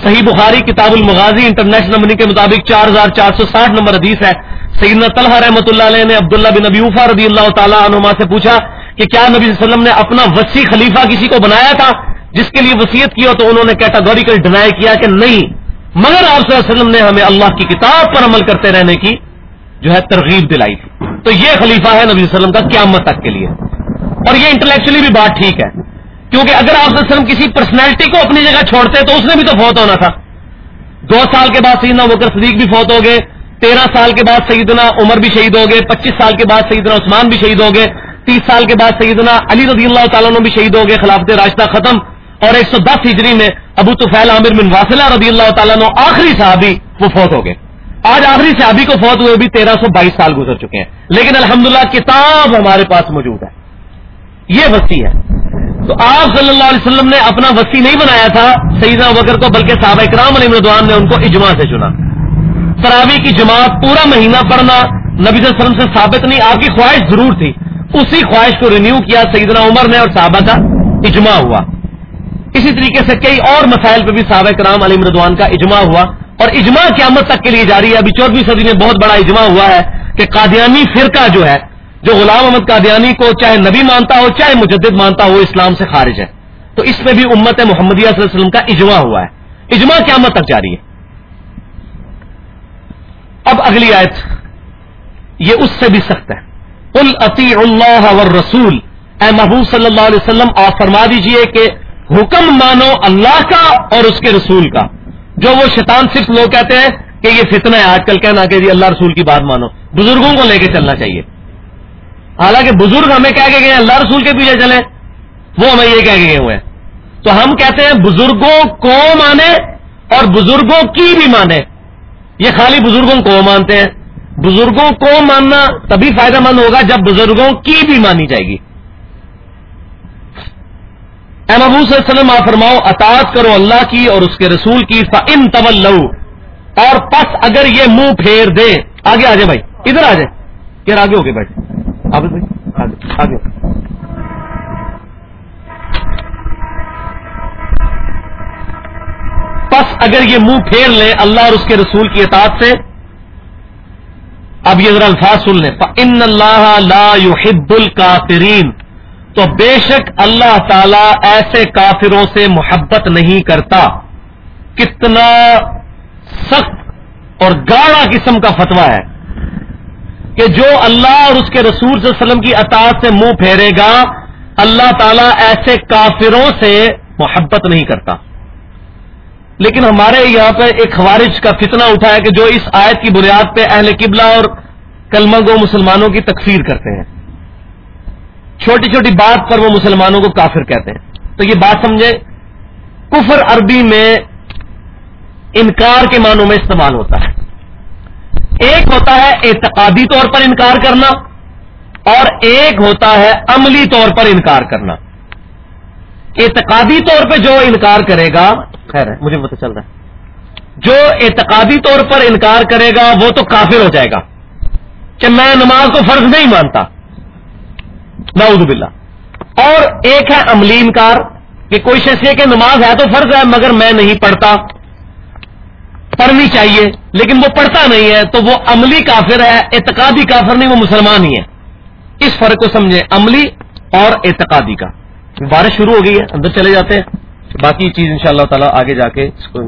صحیح بخاری کتاب المغازی انٹرنیشنل نمبر کے مطابق چار ہزار چار سو ساٹھ نمبر حدیث ہے۔ سیدنا طلحہ رحمۃ اللہ علیہ نے عبداللہ بن ابیوفا رضی اللہ تعالیٰ عنما سے پوچھا کہ کیا نبی صلی اللہ علیہ وسلم نے اپنا وسیع خلیفہ کسی کو بنایا تھا؟ جس کے لیے وسیعت کی ہو تو انہوں نے کیٹاگوریکل ڈینائی کیا کہ نہیں. مگر آپ صلی اللہ علیہ وسلم نے ہمیں اللہ کی کتاب پر عمل کرتے رہنے کی جو ہے ترغیب دلائی تھی. تو یہ خلیفہ ہے نبی صلی اللہ علیہ وسلم کا قیامت تک کے لیے. اور یہ انٹلیکچولی بھی بات ٹھیک ہے. کیونکہ اگر آپ وسلم کسی پرسنالٹی کو اپنی جگہ چھوڑتے تو اس نے بھی تو فوت ہونا تھا. دو سال کے بعد سیدنا بکر صدیق بھی فوت ہو گئے. تیرہ سال کے بعد سیدنا عمر بھی شہید ہو گئے. پچیس سال کے بعد سیدنا عثمان بھی شہید ہو گئے. تیس سال کے بعد سیدنا علی رضی اللہ تعالیٰ بھی شہید ہو گئے خلافت راستہ ختم۔ اور ایک سو دس ہجری میں ابو توفیل عامر بن واسلہ رضی اللہ تعالیٰ آخری صحابی وہ فوت ہو گئے۔ آج آخری صحابی کو فوت ہوئے بھی تیرہ سو بائیس سال گزر چکے ہیں۔ لیکن الحمدللہ کتاب ہمارے پاس موجود ہے۔ یہ وسیع ہے۔ تو آپ صلی اللہ علیہ وسلم نے اپنا وسیع نہیں بنایا تھا، سیدنا بکر کو، بلکہ صحابہ اکرام علی مردوان نے ان کو اجماع سے چنا۔ تراوی کی جماعت پورا مہینہ پڑھنا، نبی صلی اللہ علیہ وسلم سے ثابت نہیں، آپ کی خواہش ضرور تھی۔ اسی خواہش کو رینیو کیا سیدنا عمر نے اور صحابہ کا اجماع ہوا۔ اسی طریقے سے کئی اور مسائل پہ بھی صحابہ کرام علی مردوان کا اجماع ہوا۔ اور اجماع قیامت تک کے لیے جاری ہے۔ ابھی چودہویں صدی میں بہت بڑا اجماع ہوا ہے کہ قادیانی فرقہ جو ہے، جو غلام احمد قادیانی کو چاہے نبی مانتا ہو، چاہے مجدد مانتا ہو اسلام سے خارج ہے۔ تو اس میں بھی امت محمدیہ صلی اللہ علیہ وسلم کا اجماع ہوا ہے۔ اجماع قیامت تک جاری ہے۔ اب اگلی آیت، یہ اس سے بھی سخت ہے۔ ال عطی اللہ رسول اے محبوب صلی اللہ علیہ وسلم، آپ فرما دیجیے کہ حکم مانو اللہ کا اور اس کے رسول کا۔ جو وہ شیطان صرف لوگ کہتے ہیں کہ یہ فتنہ ہے، آج کل کہنا کہ جی اللہ رسول کی بات مانو۔ بزرگوں کو لے کے چلنا چاہیے۔ حالانکہ بزرگ ہمیں کہہ کے گئے اللہ رسول کے پیچھے چلے وہ ہمیں یہ کہہ کے گئے ہوئے ہیں۔ تو ہم کہتے ہیں بزرگوں کو مانے اور بزرگوں کی بھی مانے۔ یہ خالی بزرگوں کو مانتے ہیں۔ بزرگوں کو ماننا تبھی فائدہ مند ہوگا جب بزرگوں کی بھی مانی جائے گی۔ اے محبو صلی اللہ علیہ وسلم، آپ فرماؤ، اطاعت کرو اللہ کی اور اس کے رسول کی ان طول اور پس اگر یہ منہ پھیر دے آگے آ جائے بھائی، ادھر آ جائے یار آگے ہو گئے بیٹھے آگے پس اگر یہ منہ پھیر لے اللہ اور اس کے رسول کی اطاعت سے اب یہ ذرا الفاظ سن لیں۔ ان اللہ لا يحب الکافرین تو بے شک اللہ تعالی ایسے کافروں سے محبت نہیں کرتا۔ کتنا سخت اور گاڑا قسم کا فتوا ہے کہ جو اللہ اور اس کے رسول صلی اللہ علیہ وسلم کی اطاعت سے منہ پھیرے گا، اللہ تعالیٰ ایسے کافروں سے محبت نہیں کرتا۔ لیکن ہمارے یہاں پہ ایک خوارج کا فتنہ اٹھا ہے کہ جو اس آیت کی بنیاد پہ اہل قبلہ اور کلمہ گو مسلمانوں کی تکفیر کرتے ہیں۔ چھوٹی چھوٹی بات پر وہ مسلمانوں کو کافر کہتے ہیں۔ تو یہ بات سمجھے کفر عربی میں انکار کے معنوں میں استعمال ہوتا ہے۔ ایک ہوتا ہے اعتقادی طور پر انکار کرنا اور ایک ہوتا ہے عملی طور پر انکار کرنا۔ اعتقادی طور پہ جو انکار کرے گا خیر ہے مجھے پتہ چل رہا ہے۔ جو اعتقادی طور پر انکار کرے گا وہ تو کافر ہو جائے گا۔ کہ میں نماز کو فرض نہیں مانتا۔ نعوذ باللہ۔ اور ایک ہے عملی انکار کہ کوئی شخص یہ کہ نماز ہے تو فرض ہے مگر میں نہیں پڑھتا۔ پڑھنی چاہیے لیکن وہ پڑھتا نہیں ہے تو وہ عملی کافر ہے اعتقادی کافر نہیں وہ مسلمان ہی ہے۔ اس فرق کو سمجھے عملی اور اعتقادی کا۔ بارش شروع ہو گئی ہے، اندر چلے جاتے ہیں۔ باقی چیز ان شاء اللہ تعالی آگے جا کے اس کو